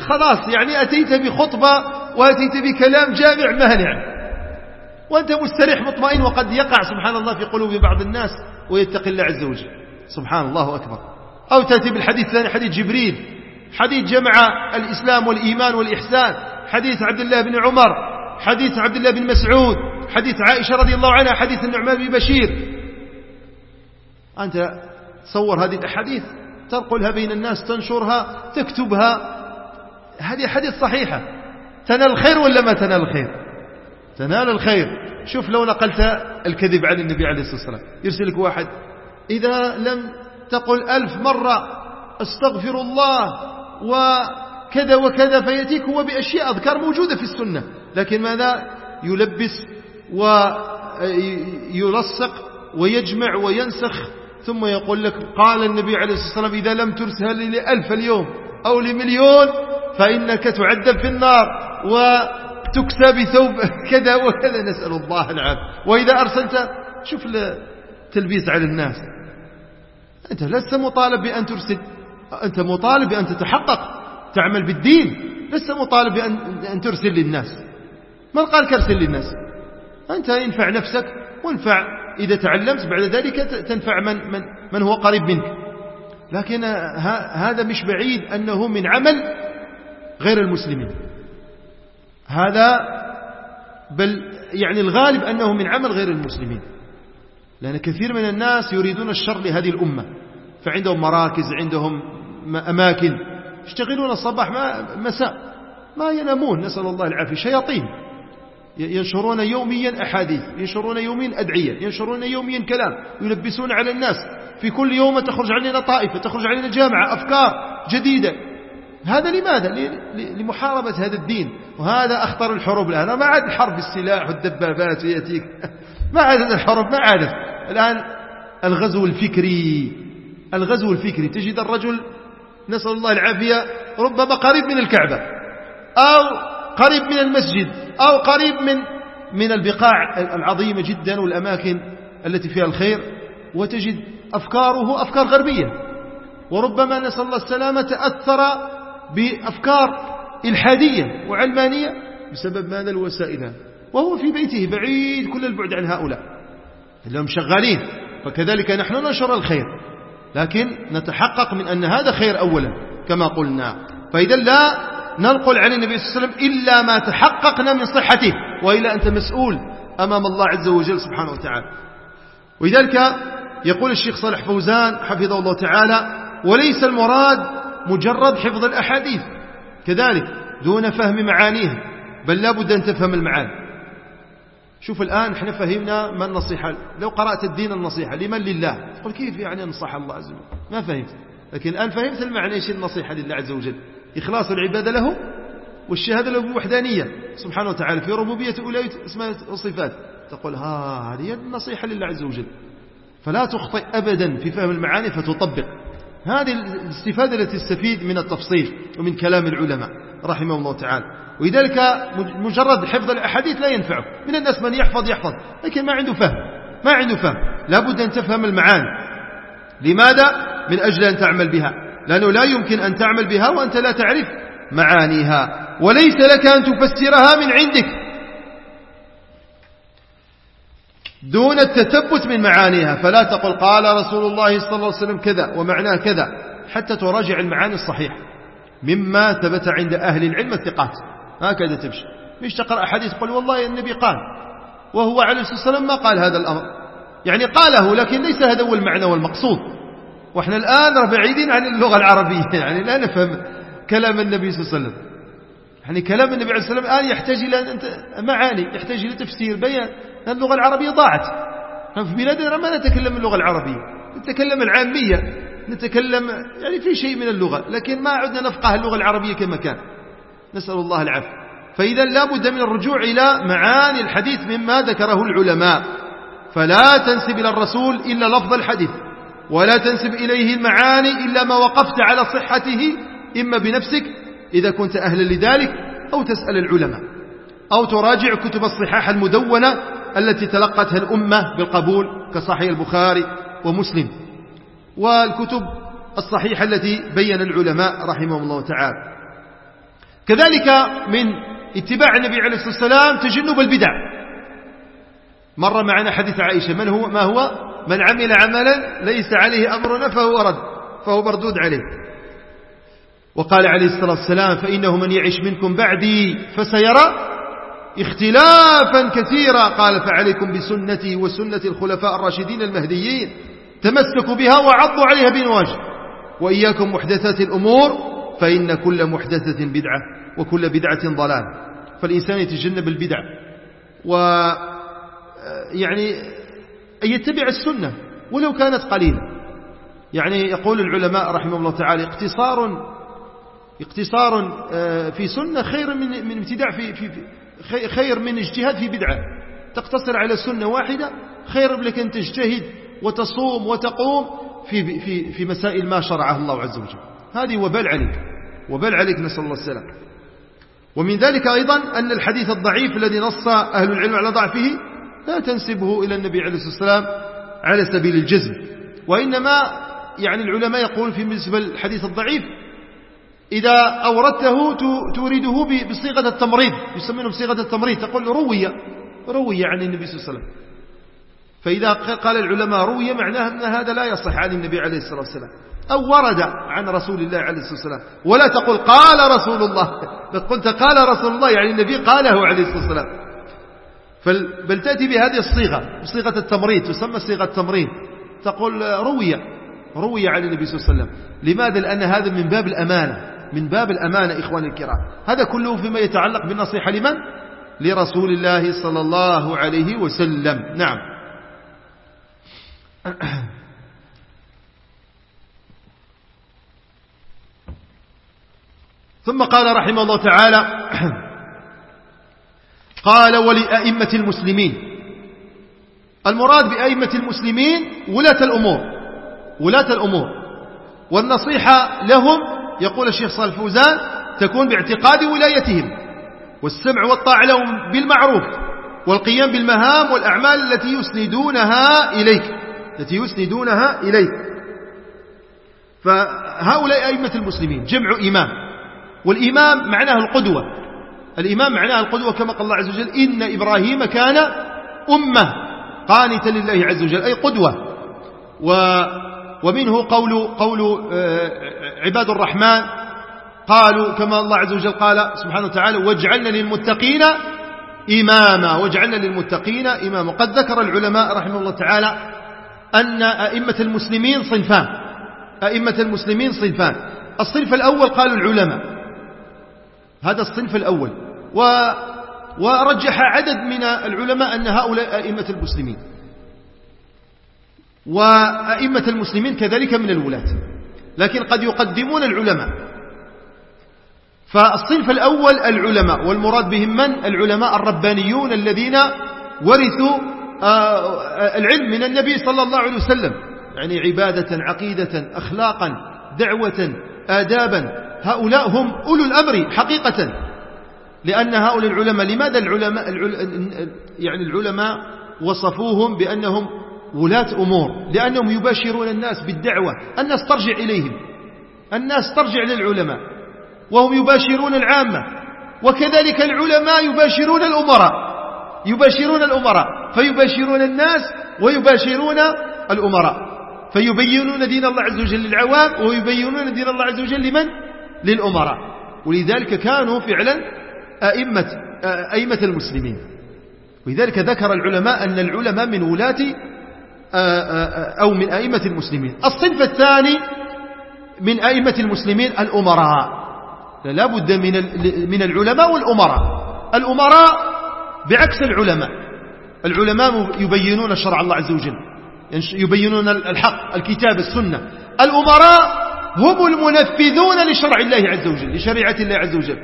خلاص يعني أتيت بخطبة وأتيت بكلام جامع مانع وأنت مستريح مطمئن وقد يقع سبحان الله في قلوب بعض الناس ويتقي الله عز وجل. سبحان الله أكبر. أو تأتي بالحديث الثاني حديث جبريل. حديث جمع الإسلام والإيمان والإحسان. حديث عبد الله بن عمر. حديث عبد الله بن مسعود. حديث عائشة رضي الله عنها حديث النعمان بن بشير. أنت تصور هذه الأحاديث تنقلها بين الناس تنشرها تكتبها. هذه حديث صحيحة. تنال الخير ولا ما تنال الخير؟ تنال الخير. شوف لو نقلت الكذب عن النبي عليه الصلاة والسلام. يرسلك واحد إذا لم تقل ألف مرة استغفر الله وكذا وكذا فيأتيك هو بأشياء أذكار موجودة في السنة. لكن ماذا؟ يلبس ويلصق ويجمع وينسخ. ثم يقول لك قال النبي عليه الصلاة والسلام إذا لم ترسل لألف اليوم أو لمليون فإنك تعذب في النار. وتكسى بثوب (laughs) كذا وكذا نسأل الله العافية. وإذا أرسلت شوف التلبيس على الناس. أنت لست مطالب بأن ترسل أنت مطالب بأن تتحقق تعمل بالدين. لست مطالب بأن ترسل للناس. من قال كرسل للناس؟ أنت ينفع نفسك وانفع إذا تعلمت بعد ذلك تنفع من, من, من هو قريب منك. لكن هذا مش بعيد أنه من عمل غير المسلمين. هذا بل يعني الغالب أنه من عمل غير المسلمين. لأن كثير من الناس يريدون الشر لهذه الأمة. فعندهم مراكز عندهم أماكن. يشتغلون الصباح مساء. ما ينامون نسأل الله العافية. شياطين. ينشرون يوميا أحاديث ينشرون يوميا أدعية ينشرون يوميا كلام يلبسون على الناس. في كل يوم تخرج علينا طائفة تخرج علينا جامعة أفكار جديدة. هذا لماذا؟ لمحاربة هذا الدين. وهذا أخطر الحروب الآن. ما عاد الحرب بالسلاح والدبابات ويأتيك. (laughs) ما عاد الحرب ما عاد. الآن الغزو الفكري الغزو الفكري. تجد الرجل نسأل الله العافية ربما قريب من الكعبة أو قريب من المسجد أو قريب من من البقاع العظيمة جدا والأماكن التي فيها الخير. وتجد أفكاره أفكار غربية. وربما نسأل الله السلامة تأثر بأفكار إلحادية وعلمانية بسبب ماذا؟ الوسائل. وهو في بيته بعيد كل البعد عن هؤلاء. اللي هم شغالين فكذلك نحن ننشر الخير. لكن نتحقق من أن هذا خير أولا كما قلنا. فإذا لا ننقل عن النبي صلى الله عليه وسلم إلا ما تحققنا من صحته وإلا أنت مسؤول أمام الله عز وجل سبحانه وتعالى. ولذلك يقول الشيخ صالح فوزان حفظه الله تعالى وليس المراد مجرد حفظ الأحاديث كذلك دون فهم معانيها بل لابد أن تفهم المعاني. شوف الآن إحنا فهمنا ما النصيحة لو قرأت الدين النصيحة لمن لله؟ تقول كيف يعني نصح الله عز وجل؟ ما فهمت. لكن الآن فهمت المعنى إيش النصيحة لله عز وجل؟ إخلاص العبادة له والشهادة له بوحدانية. سبحانه وتعالى في ربوبية أولئك اسماء وصفات تقول ها هذه النصيحة لله عز وجل. فلا تخطئ أبدا في فهم المعاني فتطبق. هذه الاستفادة التي تستفيد من التفصيل ومن كلام العلماء رحمه الله تعالى. ولذلك مجرد حفظ الأحاديث لا ينفعه. من الناس من يحفظ يحفظ لكن ما عنده فهم ما عنده فهم. لابد أن تفهم المعاني. لماذا؟ من أجل أن تعمل بها. لأنه لا يمكن أن تعمل بها وأنت لا تعرف معانيها. وليس لك أن تفسرها من عندك. دون التثبت من معانيها. فلا تقل قال رسول الله صلى الله عليه وسلم كذا ومعناه كذا حتى تراجع المعاني الصحيحة. مما ثبت عند أهل العلم الثقات. هكذا تمشي. مش تقرأ حديث قل والله النبي قال. وهو عليه الصلاة والسلام ما قال هذا الأمر. يعني قاله لكن ليس هذا هو المعنى والمقصود. وإحنا الآن بعيدين عن اللغة العربية. (laughs) يعني لا نفهم كلام النبي صلى الله عليه وسلم. يعني كلام النبي عليه والسلام الآن يحتاج إلى معاني يحتاج إلى تفسير بيان. اللغة العربية ضاعت. في بلادنا ما نتكلم اللغة العربية. نتكلم العامية. نتكلم يعني في شيء من اللغة. لكن ما عدنا نفقه اللغة العربية كما كان. نسأل الله العافية. فإذا لا بد من الرجوع إلى معاني الحديث مما ذكره العلماء. فلا تنسب إلى الرسول إلا لفظ الحديث. ولا تنسب إليه المعاني إلا ما وقفت على صحته إما بنفسك إذا كنت أهلا لذلك أو تسأل العلماء أو تراجع كتب الصحاح المدونة التي تلقتها الأمة بالقبول كصحيح البخاري ومسلم والكتب الصحيحة التي بين العلماء رحمهم الله تعالى. كذلك من اتباع النبي عليه الصلاة والسلام تجنب البدع. مر معنا حديث عائشة من هو؟ ما هو؟ من عمل عملا ليس عليه أمرنا فهو رد فهو مردود عليه. وقال عليه الصلاة والسلام فإنه من يعش منكم بعدي فسيرى اختلافا كثيرا. قال فعليكم بسنتي وسنة الخلفاء الراشدين المهديين. تمسكوا بها وعضوا عليها بنواجه وإياكم محدثات الأمور فإن كل محدثة بدعة وكل بدعة ضلال فالإنسان يتجنب البدع. و يعني أن يتبع السنة ولو كانت قليلة. يعني يقول العلماء رحمه الله تعالى اقتصار اقتصار آه، في سنة خير من من ابتداع في في خير من اجتهاد في بدعة. تقتصر على سنة واحدة خير لك أن تجتهد وتصوم وتقوم في في في مسائل ما شرعه الله عز وجل. هذه وبال عليك وبال عليك نسأل الله السلام. ومن ذلك أيضا أن الحديث الضعيف الذي نص أهل العلم على ضعفه لا تنسبه إلى النبي عليه الصلاة والسلام على سبيل الجزم. وإنما يعني العلماء يقول في بالنسبة للحديث الضعيف إذا أوردته تورده بصيغة التمريض يسمونه بصيغة التمريض تقول روية روية عن النبي صلى الله عليه وسلم. فإذا قال العلماء روية معناه أن هذا لا يصح عن النبي عليه الصلاة والسلام. أو ورد عن رسول الله عليه الصلاة والسلام. ولا تقول قال رسول الله. (laughs) بل قلت قال رسول الله يعني النبي قاله عليه الصلاة والسلام. بل تأتي بهذه الصيغة بصيغة التمريض تسمى صيغة التمريض. تقول روية روي عن النبي صلى الله عليه وسلم. لماذا؟ لأن هذا من باب الأمانة. من باب الأمانة إخواني الكرام. هذا كله فيما يتعلق بالنصيحة لمن؟ لرسول الله صلى الله عليه وسلم. نعم. (clears throat) ثم قال رحمه الله تعالى (clears throat) قال ولأئمة المسلمين. المراد بأئمة المسلمين ولاة الأمور. ولاة الأمور. والنصيحة لهم يقول الشيخ صالح الفوزان تكون باعتقاد ولايتهم والسمع والطاعة لهم بالمعروف والقيام بالمهام والأعمال التي يسندونها إليك التي يسندونها إليك. فهؤلاء أئمة المسلمين جمع إمام والإمام معناه القدوة الإمام معناه القدوة كما قال الله عز وجل إن إبراهيم كان أمة قانتا لله عز وجل أي قدوة. و ومنه قول, قول آه، عباد الرحمن قالوا كما الله عز وجل قال سبحانه وتعالى واجعلنا للمتقين إماما واجعلنا للمتقين إماما. قد ذكر العلماء رحمه الله تعالى أن أئمة المسلمين صنفان أئمة المسلمين صنفان. الصنف الأول قالوا العلماء هذا الصنف الأول. و ورجح عدد من العلماء أن هؤلاء أئمة المسلمين. وأئمة المسلمين كذلك من الولاة لكن قد يقدمون العلماء. فالصنف الأول العلماء والمراد بهم من؟ العلماء الربانيون الذين ورثوا آه، العلم من النبي صلى الله عليه وسلم. يعني عبادة عقيدة أخلاقا دعوة آدابا. هؤلاء هم أولو الأمر حقيقة. لأن هؤلاء العلماء لماذا العلماء يعني العلماء وصفوهم بأنهم ولاة أمور لأنهم يباشرون الناس بالدعوة الناس ترجع إليهم الناس ترجع للعلماء وهم يباشرون العامة وكذلك العلماء يباشرون الأمراء يباشرون الأمراء فيباشرون الناس ويباشرون الأمراء فيبينون دين الله عز وجل للعوام ويبينون دين الله عز وجل لمن؟ للأمراء ولذلك كانوا فعلا أئمة, أئمة المسلمين ولذلك ذكر العلماء أن العلماء من ولاة أو من أئمة المسلمين. الصنف الثاني من أئمة المسلمين الأمراء. لا بد من من العلماء والأمراء. الأمراء بعكس العلماء. العلماء يبينون شرع الله عز وجل. يبينون الحق الكتاب السنة. الأمراء هم المنفذون لشرع الله عز وجل لشريعة الله عز وجل.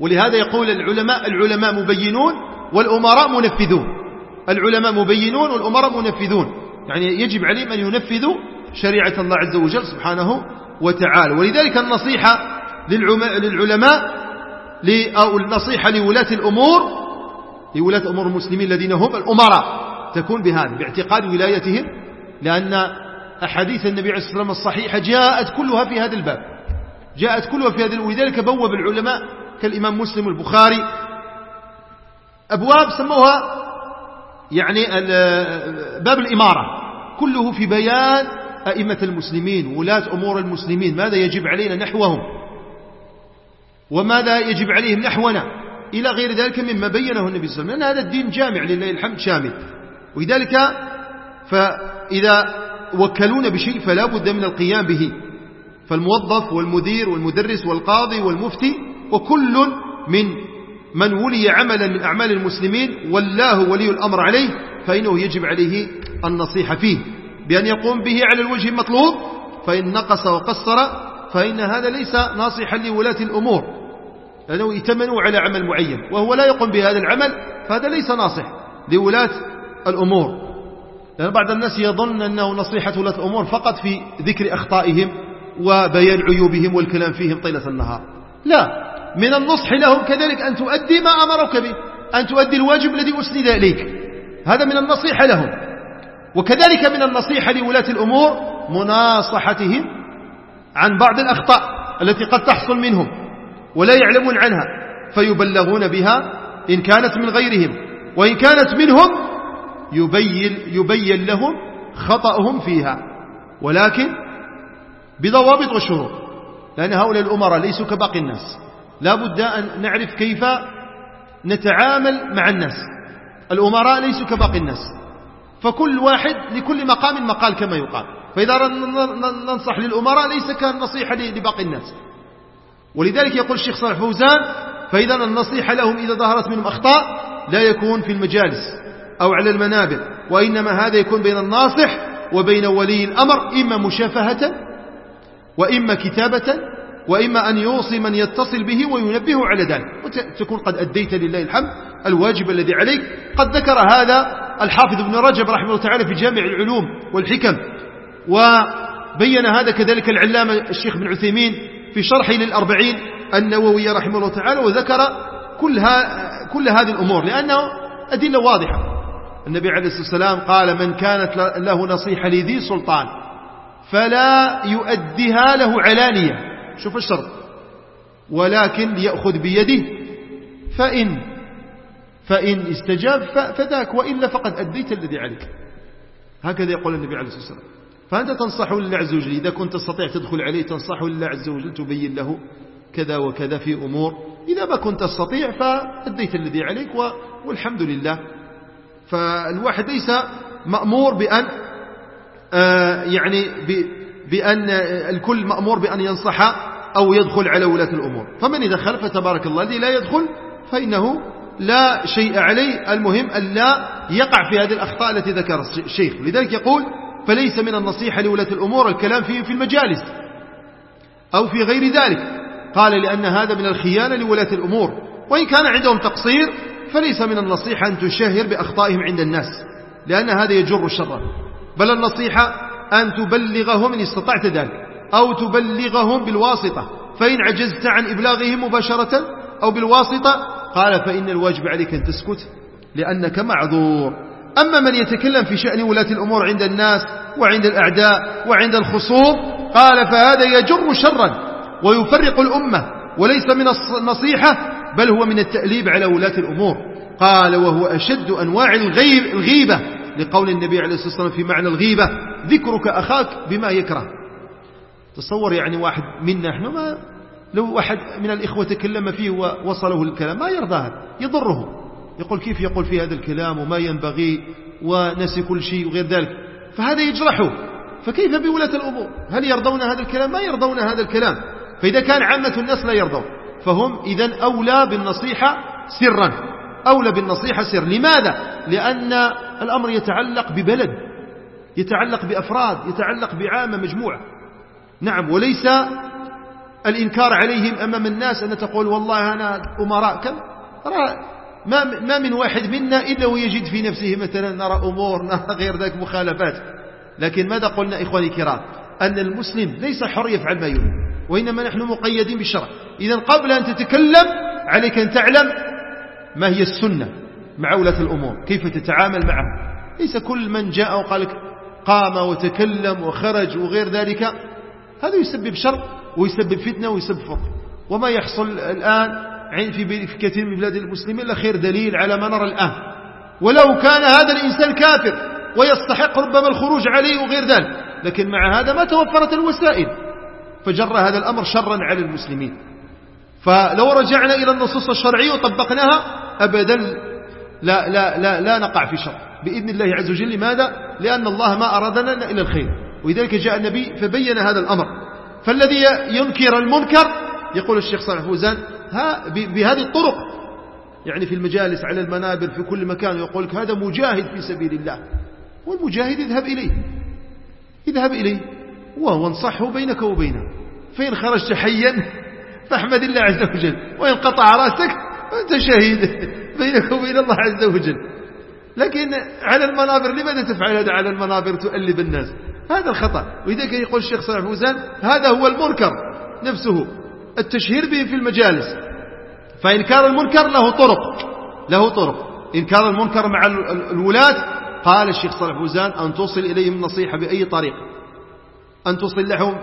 ولهذا يقول العلماء العلماء مبينون والأمراء منفذون. العلماء مبينون والأمراء منفذون. يعني يجب عليهم أن ينفذوا شريعة الله عز وجل سبحانه وتعالى. ولذلك النصيحة للعلماء أو النصيحة لولاة الأمور لولاة أمور المسلمين الذين هم الأمراء تكون بهذا باعتقاد ولايتهم لأن أحاديث النبي عليه الصلاة والسلام الصحيحة جاءت كلها في هذا الباب. جاءت كلها في هذا ولذلك بوب العلماء كالإمام مسلم البخاري أبواب سموها يعني باب الإمارة. كله في بيان أئمة المسلمين ولاة أمور المسلمين. ماذا يجب علينا نحوهم؟ وماذا يجب عليهم نحونا؟ إلى غير ذلك مما بينه النبي صلى الله عليه وسلم. لأن هذا الدين جامع لله الحمد شامل. ولذلك فإذا وكلونا بشيء فلا بد من القيام به. فالموظف والمدير والمدرس والقاضي والمفتي وكل من من ولي عملا من أعمال المسلمين والله ولي الأمر عليه فإنه يجب عليه النصيحة فيه. بأن يقوم به على الوجه المطلوب فإن نقص وقصر فإن هذا ليس ناصحا لولاة الأمور. لأنه يتمنوا على عمل معين وهو لا يقوم بهذا العمل فهذا ليس ناصح لولاة الأمور. لأن بعض الناس يظن أنه نصيحة ولاة الأمور فقط في ذكر أخطائهم وبيان عيوبهم والكلام فيهم طيلة النهار. لا. من النصح لهم كذلك أن تؤدي ما أمرك به أن تؤدي الواجب الذي أسند إليك. هذا من النصيحة لهم. وكذلك من النصيحة لولاة الأمور مناصحتهم عن بعض الأخطاء التي قد تحصل منهم ولا يعلمون عنها فيبلغون بها إن كانت من غيرهم وإن كانت منهم يبين, يبين لهم خطأهم فيها. ولكن بضوابط وشروط لأن هؤلاء الأمراء ليسوا كباقي الناس. لا بد أن نعرف كيف نتعامل مع الناس. الأمراء ليسوا كباقي الناس. فكل واحد لكل مقام مقال كما يقال. فإذا ننصح للأمراء ليس كالنصيحة لباقي الناس. ولذلك يقول الشيخ صالح فوزان فإذا النصيحة لهم إذا ظهرت منهم أخطاء لا يكون في المجالس أو على المنابر وإنما هذا يكون بين الناصح وبين ولي الأمر إما مشافهة وإما كتابة وإما أن يوصي من يتصل به وينبهه على ذلك. وتكون قد أديت لله الحمد الواجب الذي عليك. قد ذكر هذا الحافظ ابن رجب رحمه الله تعالى في جامع العلوم والحكم وبين هذا كذلك العلامة الشيخ بن عثيمين في شرحه للأربعين النووية رحمه الله تعالى وذكر كل, كل هذه الأمور لأنه أدلة واضحة. النبي عليه الصلاة والسلام قال من كانت له نصيحة لذي سلطان فلا يؤديها له علانية. شوف الشرط. ولكن ليأخذ بيده. فإن فإن استجاب فذاك وإلا فقد أديت الذي عليك. هكذا يقول النبي عليه الصلاة والسلام. فأنت تنصح لله عز وجل؟ إذا كنت تستطيع تدخل عليه تنصح لله عز وجل؟ تبين له كذا وكذا في أمور. إذا ما كنت تستطيع فأديت الذي عليك والحمد لله. فالواحد ليس مأمور بأن آه، يعني بأن الكل مأمور بأن ينصح أو يدخل على ولاة الأمور. فمن دخل فتبارك الله الذي لا يدخل فإنه لا شيء عليه. المهم أن لا يقع في هذه الأخطاء التي ذكر الشيخ. لذلك يقول فليس من النصيحة لولاة الأمور الكلام فيه في المجالس أو في غير ذلك. قال لأن هذا من الخيانة لولاة الأمور. وإن كان عندهم تقصير فليس من النصيحة أن تشهر بأخطائهم عند الناس لأن هذا يجر شرا بل النصيحة أن تبلغهم إن استطعت ذلك أو تبلغهم بالواسطة فإن عجزت عن إبلاغهم مباشرة أو بالواسطة قال فإن الواجب عليك أن تسكت لأنك معذور. أما من يتكلم في شأن ولاة الأمور عند الناس وعند الأعداء وعند الخصوم قال فهذا يجر شرا ويفرق الأمة وليس من النصيحة بل هو من التأليب على ولاة الأمور. قال وهو أشد أنواع الغيب الغيبة لقول النبي عليه الصلاة والسلام في معنى الغيبة ذكرك أخاك بما يكره. تصور يعني واحد منا إحنا ما لو واحد من الإخوة تكلم فيه ووصله الكلام ما يرضى هذا يضره. يقول كيف يقول في هذا الكلام وما ينبغي ونسي كل شيء وغير ذلك. فهذا يجرحه. فكيف بولاة الأمور؟ هل يرضون هذا الكلام؟ ما يرضون هذا الكلام. فإذا كان عامة الناس لا يرضون فهم إذا أولى بالنصيحة سرا. أولى بالنصيحة سر لماذا؟ لأن الأمر يتعلق ببلد. يتعلق بأفراد يتعلق بعامة مجموعة. نعم وليس الإنكار عليهم أمام الناس أن تقول والله أنا أمراء. كم؟ ما, ما من واحد منا إلا ويجد في نفسه مثلا نرى أمور نرى غير ذلك مخالفات. لكن ماذا قلنا إخواني الكرام؟ أن المسلم ليس حر يفعل ما يريد وإنما نحن مقيدين بالشرع. إذا قبل أن تتكلم عليك أن تعلم ما هي السنة مع ولاة الأمور كيف تتعامل معه ليس كل من جاء وقال لك قام وتكلم وخرج وغير ذلك هذا يسبب شر ويسبب فتنة ويسبب فقر. وما يحصل الآن في كثير من بلاد المسلمين إلا خير دليل على ما نرى الآن. ولو كان هذا الإنسان كافر ويستحق ربما الخروج عليه وغير ذلك لكن مع هذا ما توفرت الوسائل فجر هذا الأمر شرا على المسلمين. فلو رجعنا إلى النصوص الشرعية وطبقناها أبدا لا, لا, لا, لا نقع في شر. بإذن الله عز وجل. لماذا؟ لأن الله ما أرادنا إلا الخير. ولذلك جاء النبي فبين هذا الأمر. فالذي ينكر المنكر يقول الشيخ صالح فوزان ها بهذه الطرق. يعني في المجالس على المنابر في كل مكان يقول لك هذا مجاهد في سبيل الله. والمجاهد اذهب إليه. اذهب إليه. وهو انصحه بينك وبينه. فإن خرجت حيا فاحمد الله عز وجل. وإن قطع رأسك فأنت شهيد بينك وبين الله عز وجل. لكن على المنابر لماذا تفعل هذا على المنابر تؤلب الناس؟ هذا الخطأ. ولذلك يقول الشيخ صالح فوزان هذا هو المنكر نفسه. التشهير به في المجالس. فإنكار المنكر له طرق له طرق. إنكار المنكر مع الولاة قال الشيخ صالح فوزان أن توصل إليهم النصيحة بأي طريق. أن توصل لهم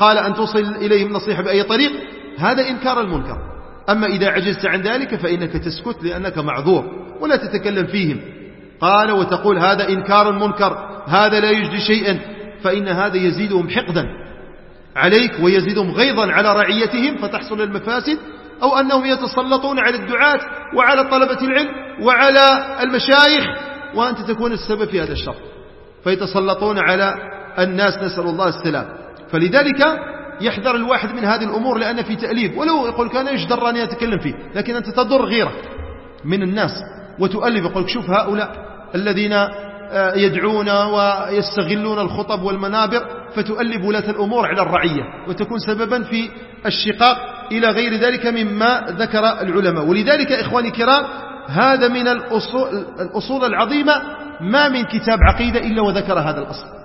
قال أن توصل إليهم النصيحة بأي طريق. هذا إنكار المنكر. أما إذا عجزت عن ذلك فإنك تسكت لأنك معذور ولا تتكلم فيهم. قال وتقول هذا إنكار المنكر هذا لا يجدي شيئا فإن هذا يزيدهم حقدا عليك ويزيدهم غيظا على رعيتهم فتحصل المفاسد أو أنهم يتسلطون على الدعاة وعلى طلبة العلم وعلى المشايخ وأنت تكون السبب في هذا الشر. فيتسلطون على الناس نسأل الله السلام. فلذلك يحذر الواحد من هذه الأمور لأن في تأليف ولو يقول كان يجدر أن يتكلم فيه لكن أنت تضر غيرك من الناس وتؤلف يقول شوف هؤلاء الذين آه، يدعون ويستغلون الخطب والمنابر فتؤلب ولاة الأمور على الرعية وتكون سببا في الشقاق إلى غير ذلك مما ذكر العلماء. ولذلك إخواني الكرام هذا من الأصول, الأصول العظيمة ما من كتاب عقيدة إلا وذكر هذا الأصل.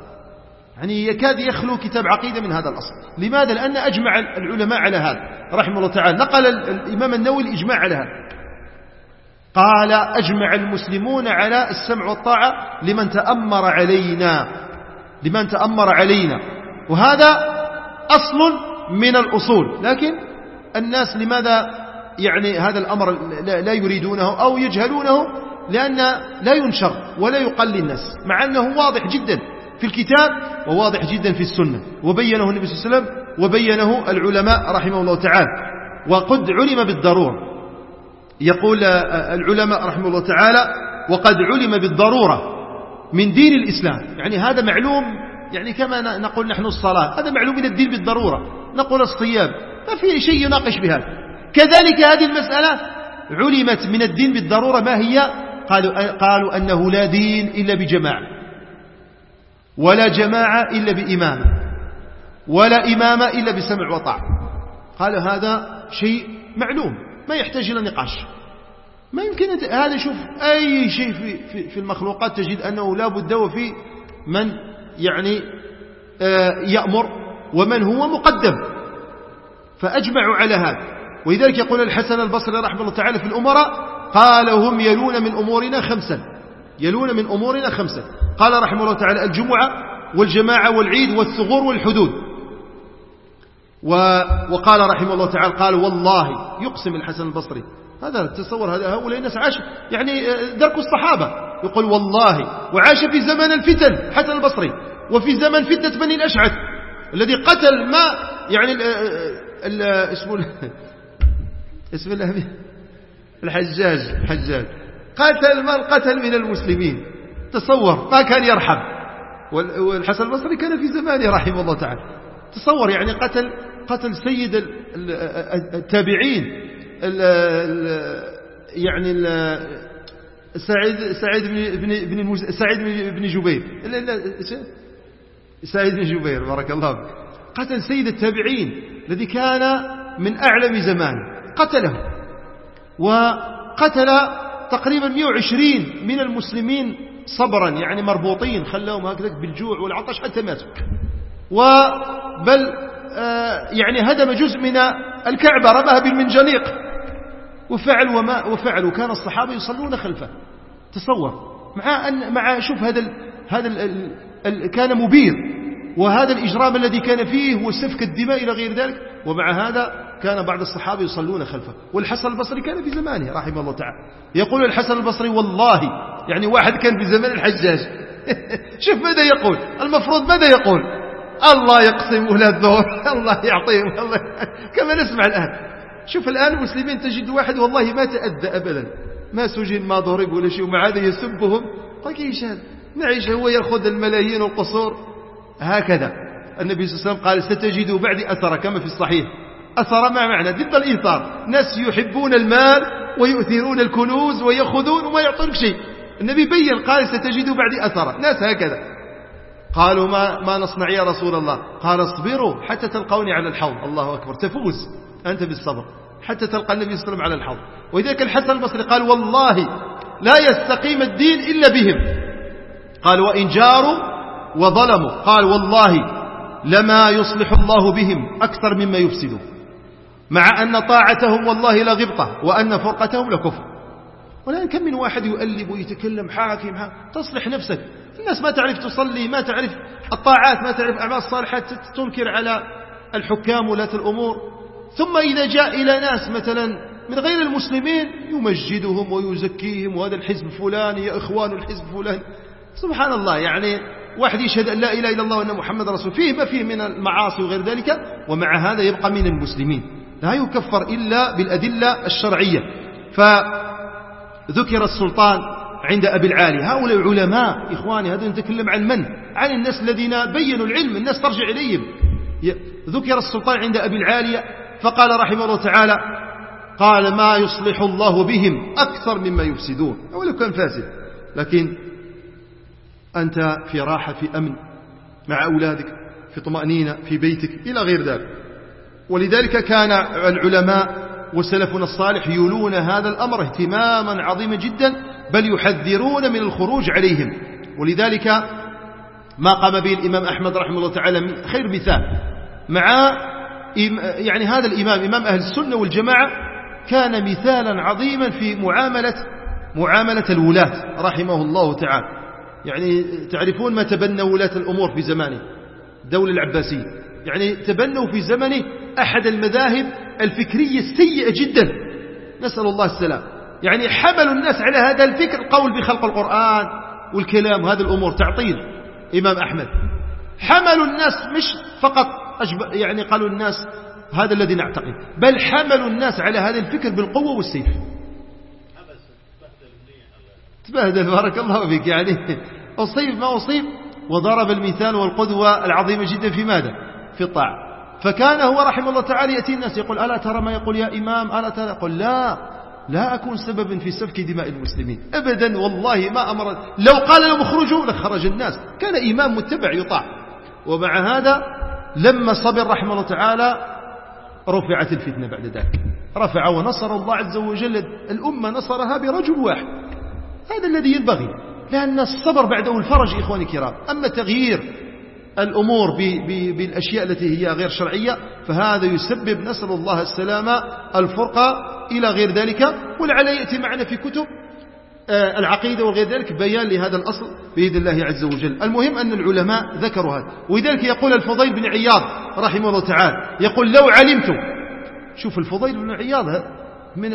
يعني يكاد يخلو كتاب عقيدة من هذا الأصل. لماذا؟ لأن أجمع العلماء على هذا. رحمه الله تعالى. نقل الإمام النووي الإجماع على هذا. قال أجمع المسلمون على السمع والطاعة لمن تأمر علينا. لمن تأمر علينا. وهذا أصل من الأصول. لكن الناس لماذا يعني هذا الأمر لا يريدونه أو يجهلونه؟ لأن لا ينشر ولا يقل للناس مع أنه واضح جدا. في الكتاب وواضح جدا في السنة. وبينه النبي صلى الله عليه وسلم وبينه العلماء رحمه الله تعالى. وقد علم بالضرورة. يقول العلماء رحمه الله تعالى وقد علم بالضرورة من دين الإسلام. يعني هذا معلوم يعني كما نقول نحن الصلاة. هذا معلوم من الدين بالضرورة. نقول الصيام. ما في شيء يناقش بهذا. كذلك هذه المسألة علمت من الدين بالضرورة ما هي؟ قالوا, قالوا أنه لا دين إلا بجماعة. ولا جماعة إلا بإمامة ولا إمامة إلا بسمع وطاعة. قال هذا شيء معلوم ما يحتاج إلى نقاش. ما يمكن هذا شوف أي شيء في, في, في المخلوقات تجد أنه لا بد وفي من يعني آه، يأمر ومن هو مقدم. فأجمعوا على هذا. ولذلك يقول الحسن البصري رحمه الله تعالى في الأمراء قال هم يلون من أمورنا خمسا. يلون من أمورنا خمسا قال رحمه الله تعالى الجمعة والجماعة والعيد والثغور والحدود. وقال رحمه الله تعالى قال والله يقسم الحسن البصري. هذا تصور هذا هؤلاء الناس عاش يعني آه، درك الصحابة. يقول والله وعاش في زمن الفتن حسن البصري وفي زمن فتنة بني الأشعث. الذي قتل ما يعني اسمه (laughs) اسم الحجاج الحجاج. قتل من قتل من المسلمين. تصور ما كان يرحم. والحسن البصري كان في زمانه رحمه الله تعالى. تصور يعني قتل قتل سيد التابعين يعني سعيد سعيد بن بن سعيد بن جبير. سعيد بن جبير بارك الله فيك. قتل سيد التابعين الذي كان من أعلم زمان. قتله. وقتل تقريبا 120 من المسلمين صبرا يعني مربوطين خلوهم هكذا بالجوع والعطش حتى ماتوا وبل آه، يعني هدم جزء من الكعبة رماها بالمنجنيق وفعل وما وفعل وكان الصحابة يصلون خلفه. تصور مع أن مع شوف هذا ال هذا ال ال كان مبير. وهذا الإجرام الذي كان فيه وسفك الدماء إلى غير ذلك. ومع هذا كان بعض الصحابة يصلون خلفه والحسن البصري كان في زمانه رحمه الله تعالى. يقول الحسن البصري والله يعني واحد كان في زمان الحجاج. (laughs) شوف ماذا يقول المفروض ماذا يقول؟ الله يقسم أولاد ظهور (laughs) الله يعطيهم الله (laughs) كما نسمع الآن. شوف الآن المسلمين تجد واحد والله ما تأذى أبدا. ما سجن ما ضرب ولا شيء ومع هذا يسبهم. قال كيش هذا نعيش هو يأخذ الملايين والقصور. هكذا النبي صلى الله عليه وسلم قال ستجد بعد أثر كما في الصحيح. أثر ما معنى ضد الإيثار. ناس يحبون المال ويؤثرون الكنوز ويأخذون وما يعطونك شيء. النبي بين قال ستجد بعد أثر. ناس هكذا. قالوا ما, ما نصنع يا رسول الله؟ قال اصبروا حتى تلقوني على الحوض. الله أكبر. تفوز. أنت بالصبر. حتى تلقى النبي صلى الله عليه وسلم على الحوض. ولذلك الحسن البصري قال والله لا يستقيم الدين إلا بهم. قال وإن جاروا وظلموا. قال والله لما يصلح الله بهم أكثر مما يفسدوا مع أن طاعتهم والله لغبطة وأن فرقتهم لكفر. ولكن كم من واحد يؤلب ويتكلم حاكم تصلح نفسك. الناس ما تعرف تصلي ما تعرف الطاعات ما تعرف أعمال الصالحات تنكر على الحكام ولاة الأمور. ثم إذا جاء إلى ناس مثلا من غير المسلمين يمجدهم ويزكيهم وهذا الحزب فلاني يا إخوان الحزب فلاني. سبحان الله يعني واحد يشهد أن لا إله إلا الله وأن محمد رسول فيه ما فيه من المعاصي وغير ذلك ومع هذا يبقى من المسلمين. لا يكفر إلا بالأدلة الشرعية. فذكر السلطان عند أبي العالي. هؤلاء علماء إخواني هذا نتكلم عن من؟ عن الناس الذين بينوا العلم الناس ترجع إليهم. ذكر السلطان عند أبي العالي فقال رحمه الله تعالى قال ما يصلح الله بهم أكثر مما يفسدون. ولو كان فاسد. لكن أنت في راحة في أمن مع أولادك في طمأنينة في بيتك إلى غير ذلك. ولذلك كان العلماء وسلفنا الصالح يولون هذا الأمر اهتماما عظيما جدا بل يحذرون من الخروج عليهم. ولذلك ما قام به الإمام أحمد رحمه الله تعالى خير مثال. مع يعني هذا الإمام إمام أهل السنة والجماعة كان مثالا عظيما في معاملة معاملة الولاة رحمه الله تعالى. يعني تعرفون ما تبنى ولاة الأمور في زمانه؟ الدولة العباسية. يعني تبنوا في زمنه أحد المذاهب الفكرية السيئة جدا. نسأل الله السلام. يعني حملوا الناس على هذا الفكر قول بخلق القرآن والكلام هذه الأمور تعطيل. إمام أحمد. حملوا الناس مش فقط يعني قالوا الناس هذا الذي نعتقد بل حملوا الناس على هذا الفكر بالقوة والسيف. تبهدل بارك الله فيك يعني أصيب ما أصيب وضرب المثال والقدوة العظيمة جدا في ماذا؟ في الطاعة فكان هو رحمه الله تعالى يأتي الناس يقول ألا ترى ما يقول يا إمام؟ ألا ترى؟ يقول لا لا أكون سببا في سفك دماء المسلمين. أبدا والله ما أمر. لو قال لهم اخرجوا لخرج الناس. كان إمام متبع يطاع. ومع هذا لما صبر رحمه الله تعالى رفعت الفتنة بعد ذلك. رفع ونصر الله عز وجل الأمة نصرها برجل واحد. هذا الذي ينبغي لأن الصبر بعده الفرج إخواني الكرام. أما تغيير الأمور بالأشياء التي هي غير شرعية فهذا يسبب نسأل الله السلامة الفرقة إلى غير ذلك ولعل يأتي معنا في كتب آه، العقيدة وغير ذلك بيان لهذا الأصل بإذن الله عز وجل. المهم أن العلماء ذكروا هذا. ولذلك يقول الفضيل بن عياض رحمه الله تعالى يقول لو علمت شوف الفضيل بن عياض من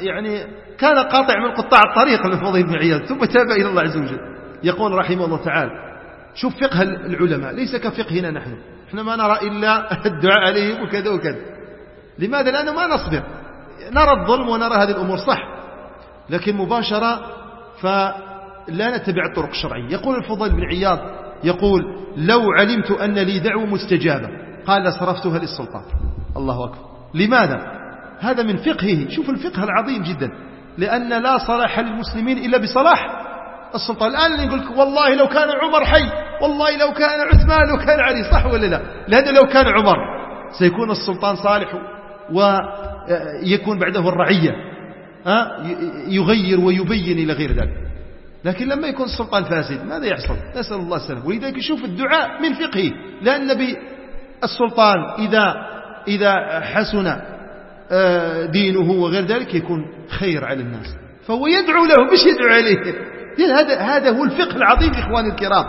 يعني كان قاطع من قطاع الطريق الفضيل بن عياض ثم تاب إلى الله عز وجل. يقول رحمه الله تعالى شوف فقه العلماء ليس كفقهنا نحن. إحنا ما نرى إلا (laughs) الدعاء عليهم وكذا وكذا. لماذا؟ لأنه ما نصبر نرى الظلم ونرى هذه الأمور صح. لكن مباشرة فلا نتبع الطرق الشرعية. يقول الفضل بن عياض يقول لو علمت أن لي دعوة مستجابة. قال صرفتها للسلطان. الله أكبر. لماذا؟ هذا من فقهه. شوف الفقه العظيم جدا. لأن لا صلاح للمسلمين إلا بصلاح. السلطان. الآن اللي يقول لك والله لو كان عمر حي والله لو كان عثمان لو كان علي صح ولا لا؟ لأنه لو كان عمر سيكون السلطان صالح ويكون بعده الرعية يغير ويبين إلى غير ذلك. لكن لما يكون السلطان فاسد ماذا يحصل؟ نسأل الله السلام ولذلك يشوف الدعاء من فقهه. لأن السلطان إذا إذا حسن آه، دينه وغير ذلك يكون خير على الناس. فهو يدعو له مش يدعو عليه. هذا هذا هو الفقه العظيم إخواني الكرام.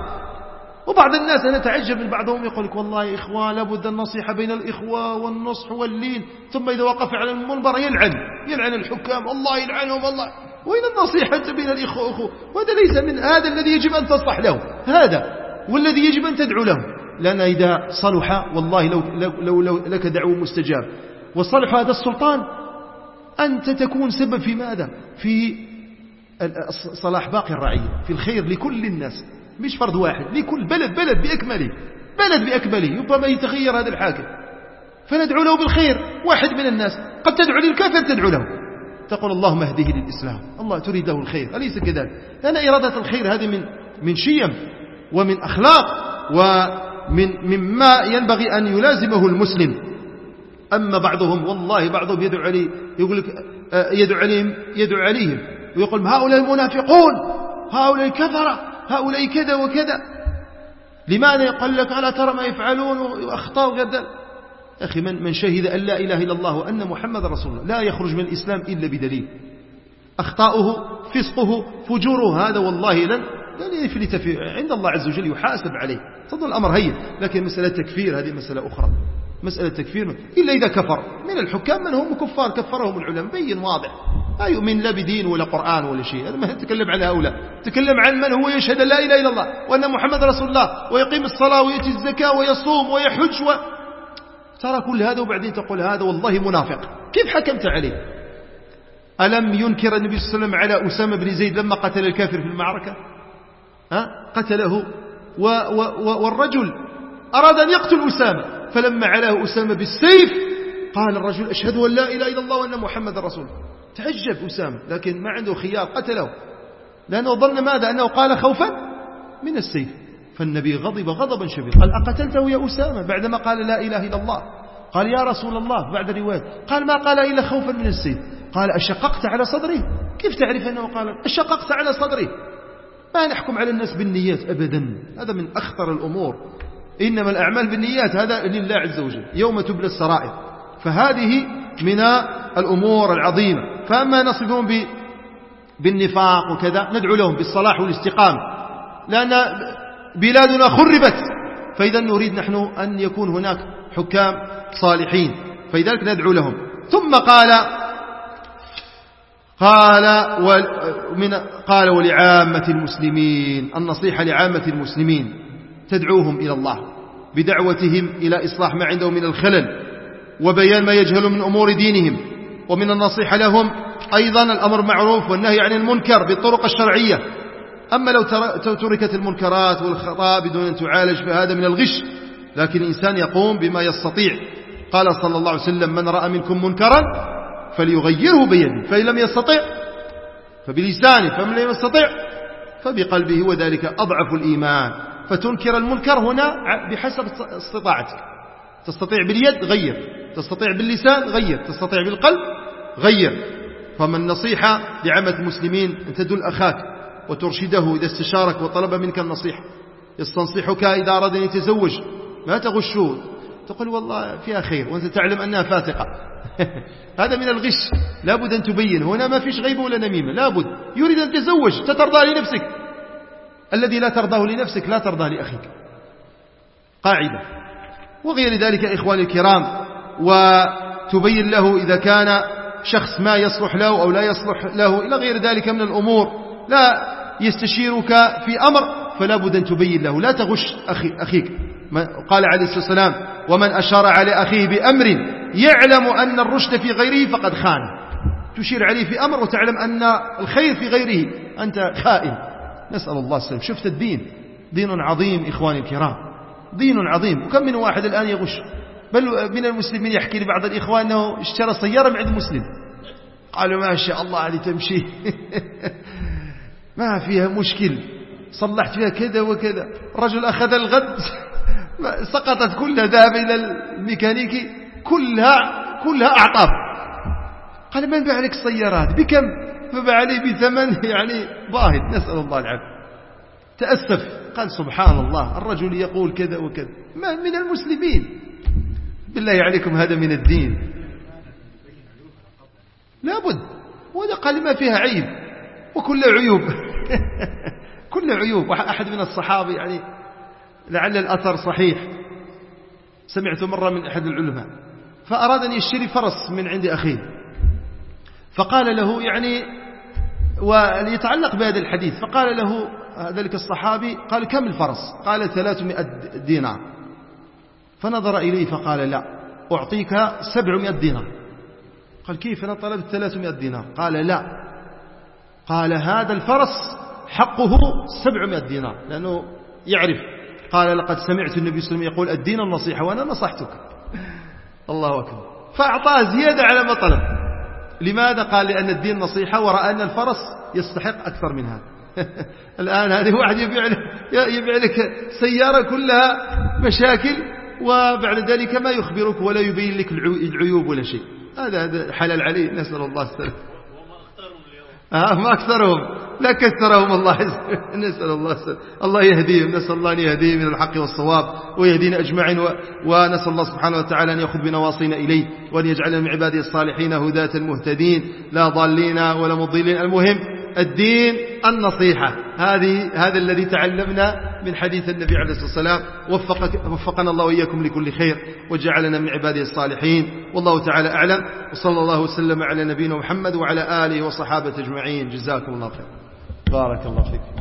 وبعض الناس أنا أتعجب من بعضهم يقول لك والله يا إخوان لابد النصيحة بين الإخوة والنصح واللين ثم إذا وقف على المنبر يلعن يلعن الحكام الله يلعنهم الله وين النصيحة بين الإخوة وأخوة؟ وهذا ليس من هذا الذي يجب أن تصلح له هذا والذي يجب أن تدعو له. لأن إذا صلح والله لو, لو, لو لك دعوة مستجاب وصلح هذا السلطان أنت تكون سبب في ماذا؟ في صلاح باقي الرعية في الخير لكل الناس مش فرد واحد لكل بلد بلد بأكمله بلد بأكمله ربما يتغير هذا الحاكم فندعو له بالخير واحد من الناس قد تدعو للكافر تدعو له. تقول اللهم اهده للإسلام الله تريد له الخير أليس كذلك؟ لأن إرادة الخير هذه من من شيم ومن أخلاق ومن مما ينبغي أن يلازمه المسلم. أما بعضهم والله بعضهم يدعو عليه يقول لك آه، يدعو عليهم يدعو عليهم. ويقول هؤلاء المنافقون؟ هؤلاء الكفرة هؤلاء كذا وكذا. لماذا يقول لك ألا ترى ما يفعلون وأخطاء ذلك أخي من, من شهد أن لا إله إلا الله وأن محمد رسول الله. لا يخرج من الإسلام إلا بدليل. أخطاؤه فسقه فجوره هذا والله لن لن يفلت في عند الله عز وجل يحاسب عليه. تظن الأمر هين. لكن مسألة تكفير هذه مسألة أخرى. مسألة تكفير. إلا إذا كفر. من الحكام من هم كفار؟ كفرهم العلماء. بين واضح. لا يؤمن لا بدين ولا قرآن ولا شيء. هذا ما نتكلم على هؤلاء. تكلم عن من هو يشهد لا إله إلا الله وأن محمد رسول الله ويقيم الصلاة ويأتي الزكاة ويصوم ويحج و... ترى كل هذا وبعدين تقول هذا والله منافق. كيف حكمت عليه؟ ألم ينكر النبي صلى الله عليه وسلم على أسامة بن زيد لما قتل الكافر في المعركة؟ ها؟ قتله. و و والرجل أراد أن يقتل أسامة. فلما علاه أسامة بالسيف قال الرجل أشهد أن لا إله إلا الله وأن محمد رسول تعجب أسامة لكن ما عنده خيار قتله. لأنه ظن ماذا؟ أنه قال خوفا من السيف. فالنبي غضب غضبا شديدا. قال أقتلته يا أسامة؟ بعدما قال لا إله إلا الله. قال يا رسول الله. بعد الرواية قال ما قال إلا خوفا من السيف. قال أشققت على صدره كيف تعرف أنه قال أشققت على صدره ما نحكم على الناس بالنيات أبدا. هذا من أخطر الأمور. إنما الأعمال بالنيات هذا لله عز وجل يوم تبلى السرائر. فهذه من الأمور العظيمة. فأما نصفهم بالنفاق وكذا ندعو لهم بالصلاح والاستقامة. لأن بلادنا خربت. فإذا نريد نحن أن يكون هناك حكام صالحين. فلذلك ندعو لهم. ثم قال قال ومن قال ولعامة المسلمين النصيحة لعامة المسلمين تدعوهم إلى الله. بدعوتهم إلى إصلاح ما عندهم من الخلل وبيان ما يجهل من أمور دينهم ومن النصيحة لهم. أيضا الأمر معروف والنهي عن المنكر بالطرق الشرعية. أما لو تركت المنكرات والخطاء بدون أن تعالج فهذا من الغش لكن الإنسان يقوم بما يستطيع. قال صلى الله عليه وسلم من رأى منكم منكرا فليغيره بيده فإن لم يستطع فبلسانه فمن لم يستطع فبقلبه وذلك أضعف الإيمان. فتنكر المنكر هنا بحسب استطاعتك. تستطيع باليد غير. تستطيع باللسان غير. تستطيع بالقلب غير. فمن النصيحة لعامة المسلمين؟ أن تدل أخاك وترشده إذا استشارك وطلب منك النصيحة. يستنصحك إذا أراد أن يتزوج. ما تغشه تقول والله فيها خير وأنت تعلم أنها فاتقة (laughs) هذا من الغش. لابد أن تبين. هنا ما فيش غيبة ولا نميمة. لابد. يريد أن تزوج تترضى لنفسك. الذي لا ترضاه لنفسك لا ترضى لأخيك. قاعدة. وغير ذلك إخواني الكرام وتبين له إذا كان شخص ما يصلح له أو لا يصلح له إلى غير ذلك من الأمور. لا يستشيرك في أمر فلا بد أن تبين له. لا تغش أخي أخيك. قال عليه الصلاة والسلام ومن أشار على أخيه بأمر يعلم أن الرشد في غيره فقد خان. تشير عليه في أمر وتعلم أن الخير في غيره. أنت خائن. نسأل الله السلام شفت الدين. دين عظيم إخواني الكرام. دين عظيم. وكم من واحد الآن يغش. بل من المسلمين يحكي لبعض الإخوان أنه اشترى سيارة من عند مسلم قالوا ما شاء الله هذه تمشي. (laughs) ما فيها مشكل. صلحت فيها كذا وكذا. الرجل أخذ الغد. (laughs) سقطت كلها ذهب إلى الميكانيكي. كلها كلها أعطاب. قال من باع لك السيارات؟ بكم؟ فباع لي بثمن يعني باهظ نسأل الله العافية. تأسف قال سبحان الله الرجل يقول كذا وكذا. ما من المسلمين. بالله عليكم هذا من الدين. لابد وهذا قال ما فيها عيب. وكل عيوب. (laughs) كل عيوب. أحد من الصحابة يعني لعل الأثر صحيح. سمعت مرة من أحد العلماء. فأراد أن يشتري فرس من عند أخيه. فقال له يعني وليتعلق بهذا الحديث فقال له ذلك الصحابي قال كم الفرس؟ قال ثلاثمائة دينار. فنظر إليه فقال لا أعطيك سبعمائة دينار. قال كيف أنا طلبت ثلاثمائة دينار؟ قال لا. قال هذا الفرس حقه سبعمائة دينار لأنه يعرف. قال لقد سمعت النبي صلى الله عليه وسلم يقول الدين النصيحة وأنا نصحتك. الله أكبر. فأعطاه زيادة على ما طلب. لماذا قال لأن الدين نصيحة ورأى أن الفرس يستحق أكثر من هذا؟ (laughs) الآن هذه واحد يبيع لك, يبيع لك سيارة كلها مشاكل وبعد ذلك ما يخبرك ولا يبين لك العيوب ولا شيء. هذا حلال عليه نسأل الله السلام آه ما أكثرهم. لا كثرهم الله (laughs) نسأل الله الله يهديهم. نسأل الله أن يهديهم من الحق والصواب ويهدينا أجمعين ونسأل الله سبحانه وتعالى أن يأخذ بنواصينا إليه وأن يجعلنا من عباده الصالحين هداة المهتدين لا ضالين ولا مضلين. المهم الدين النصيحة. هذه هذا الذي تعلمنا من حديث النبي عليه الصلاة والسلام. وفقك وفقنا الله وإياكم لكل خير وجعلنا من عباده الصالحين. والله تعالى أعلم. وصلى الله وسلم على نبينا محمد وعلى آله وصحابة أجمعين. جزاكم الله خير. بارك الله فيكم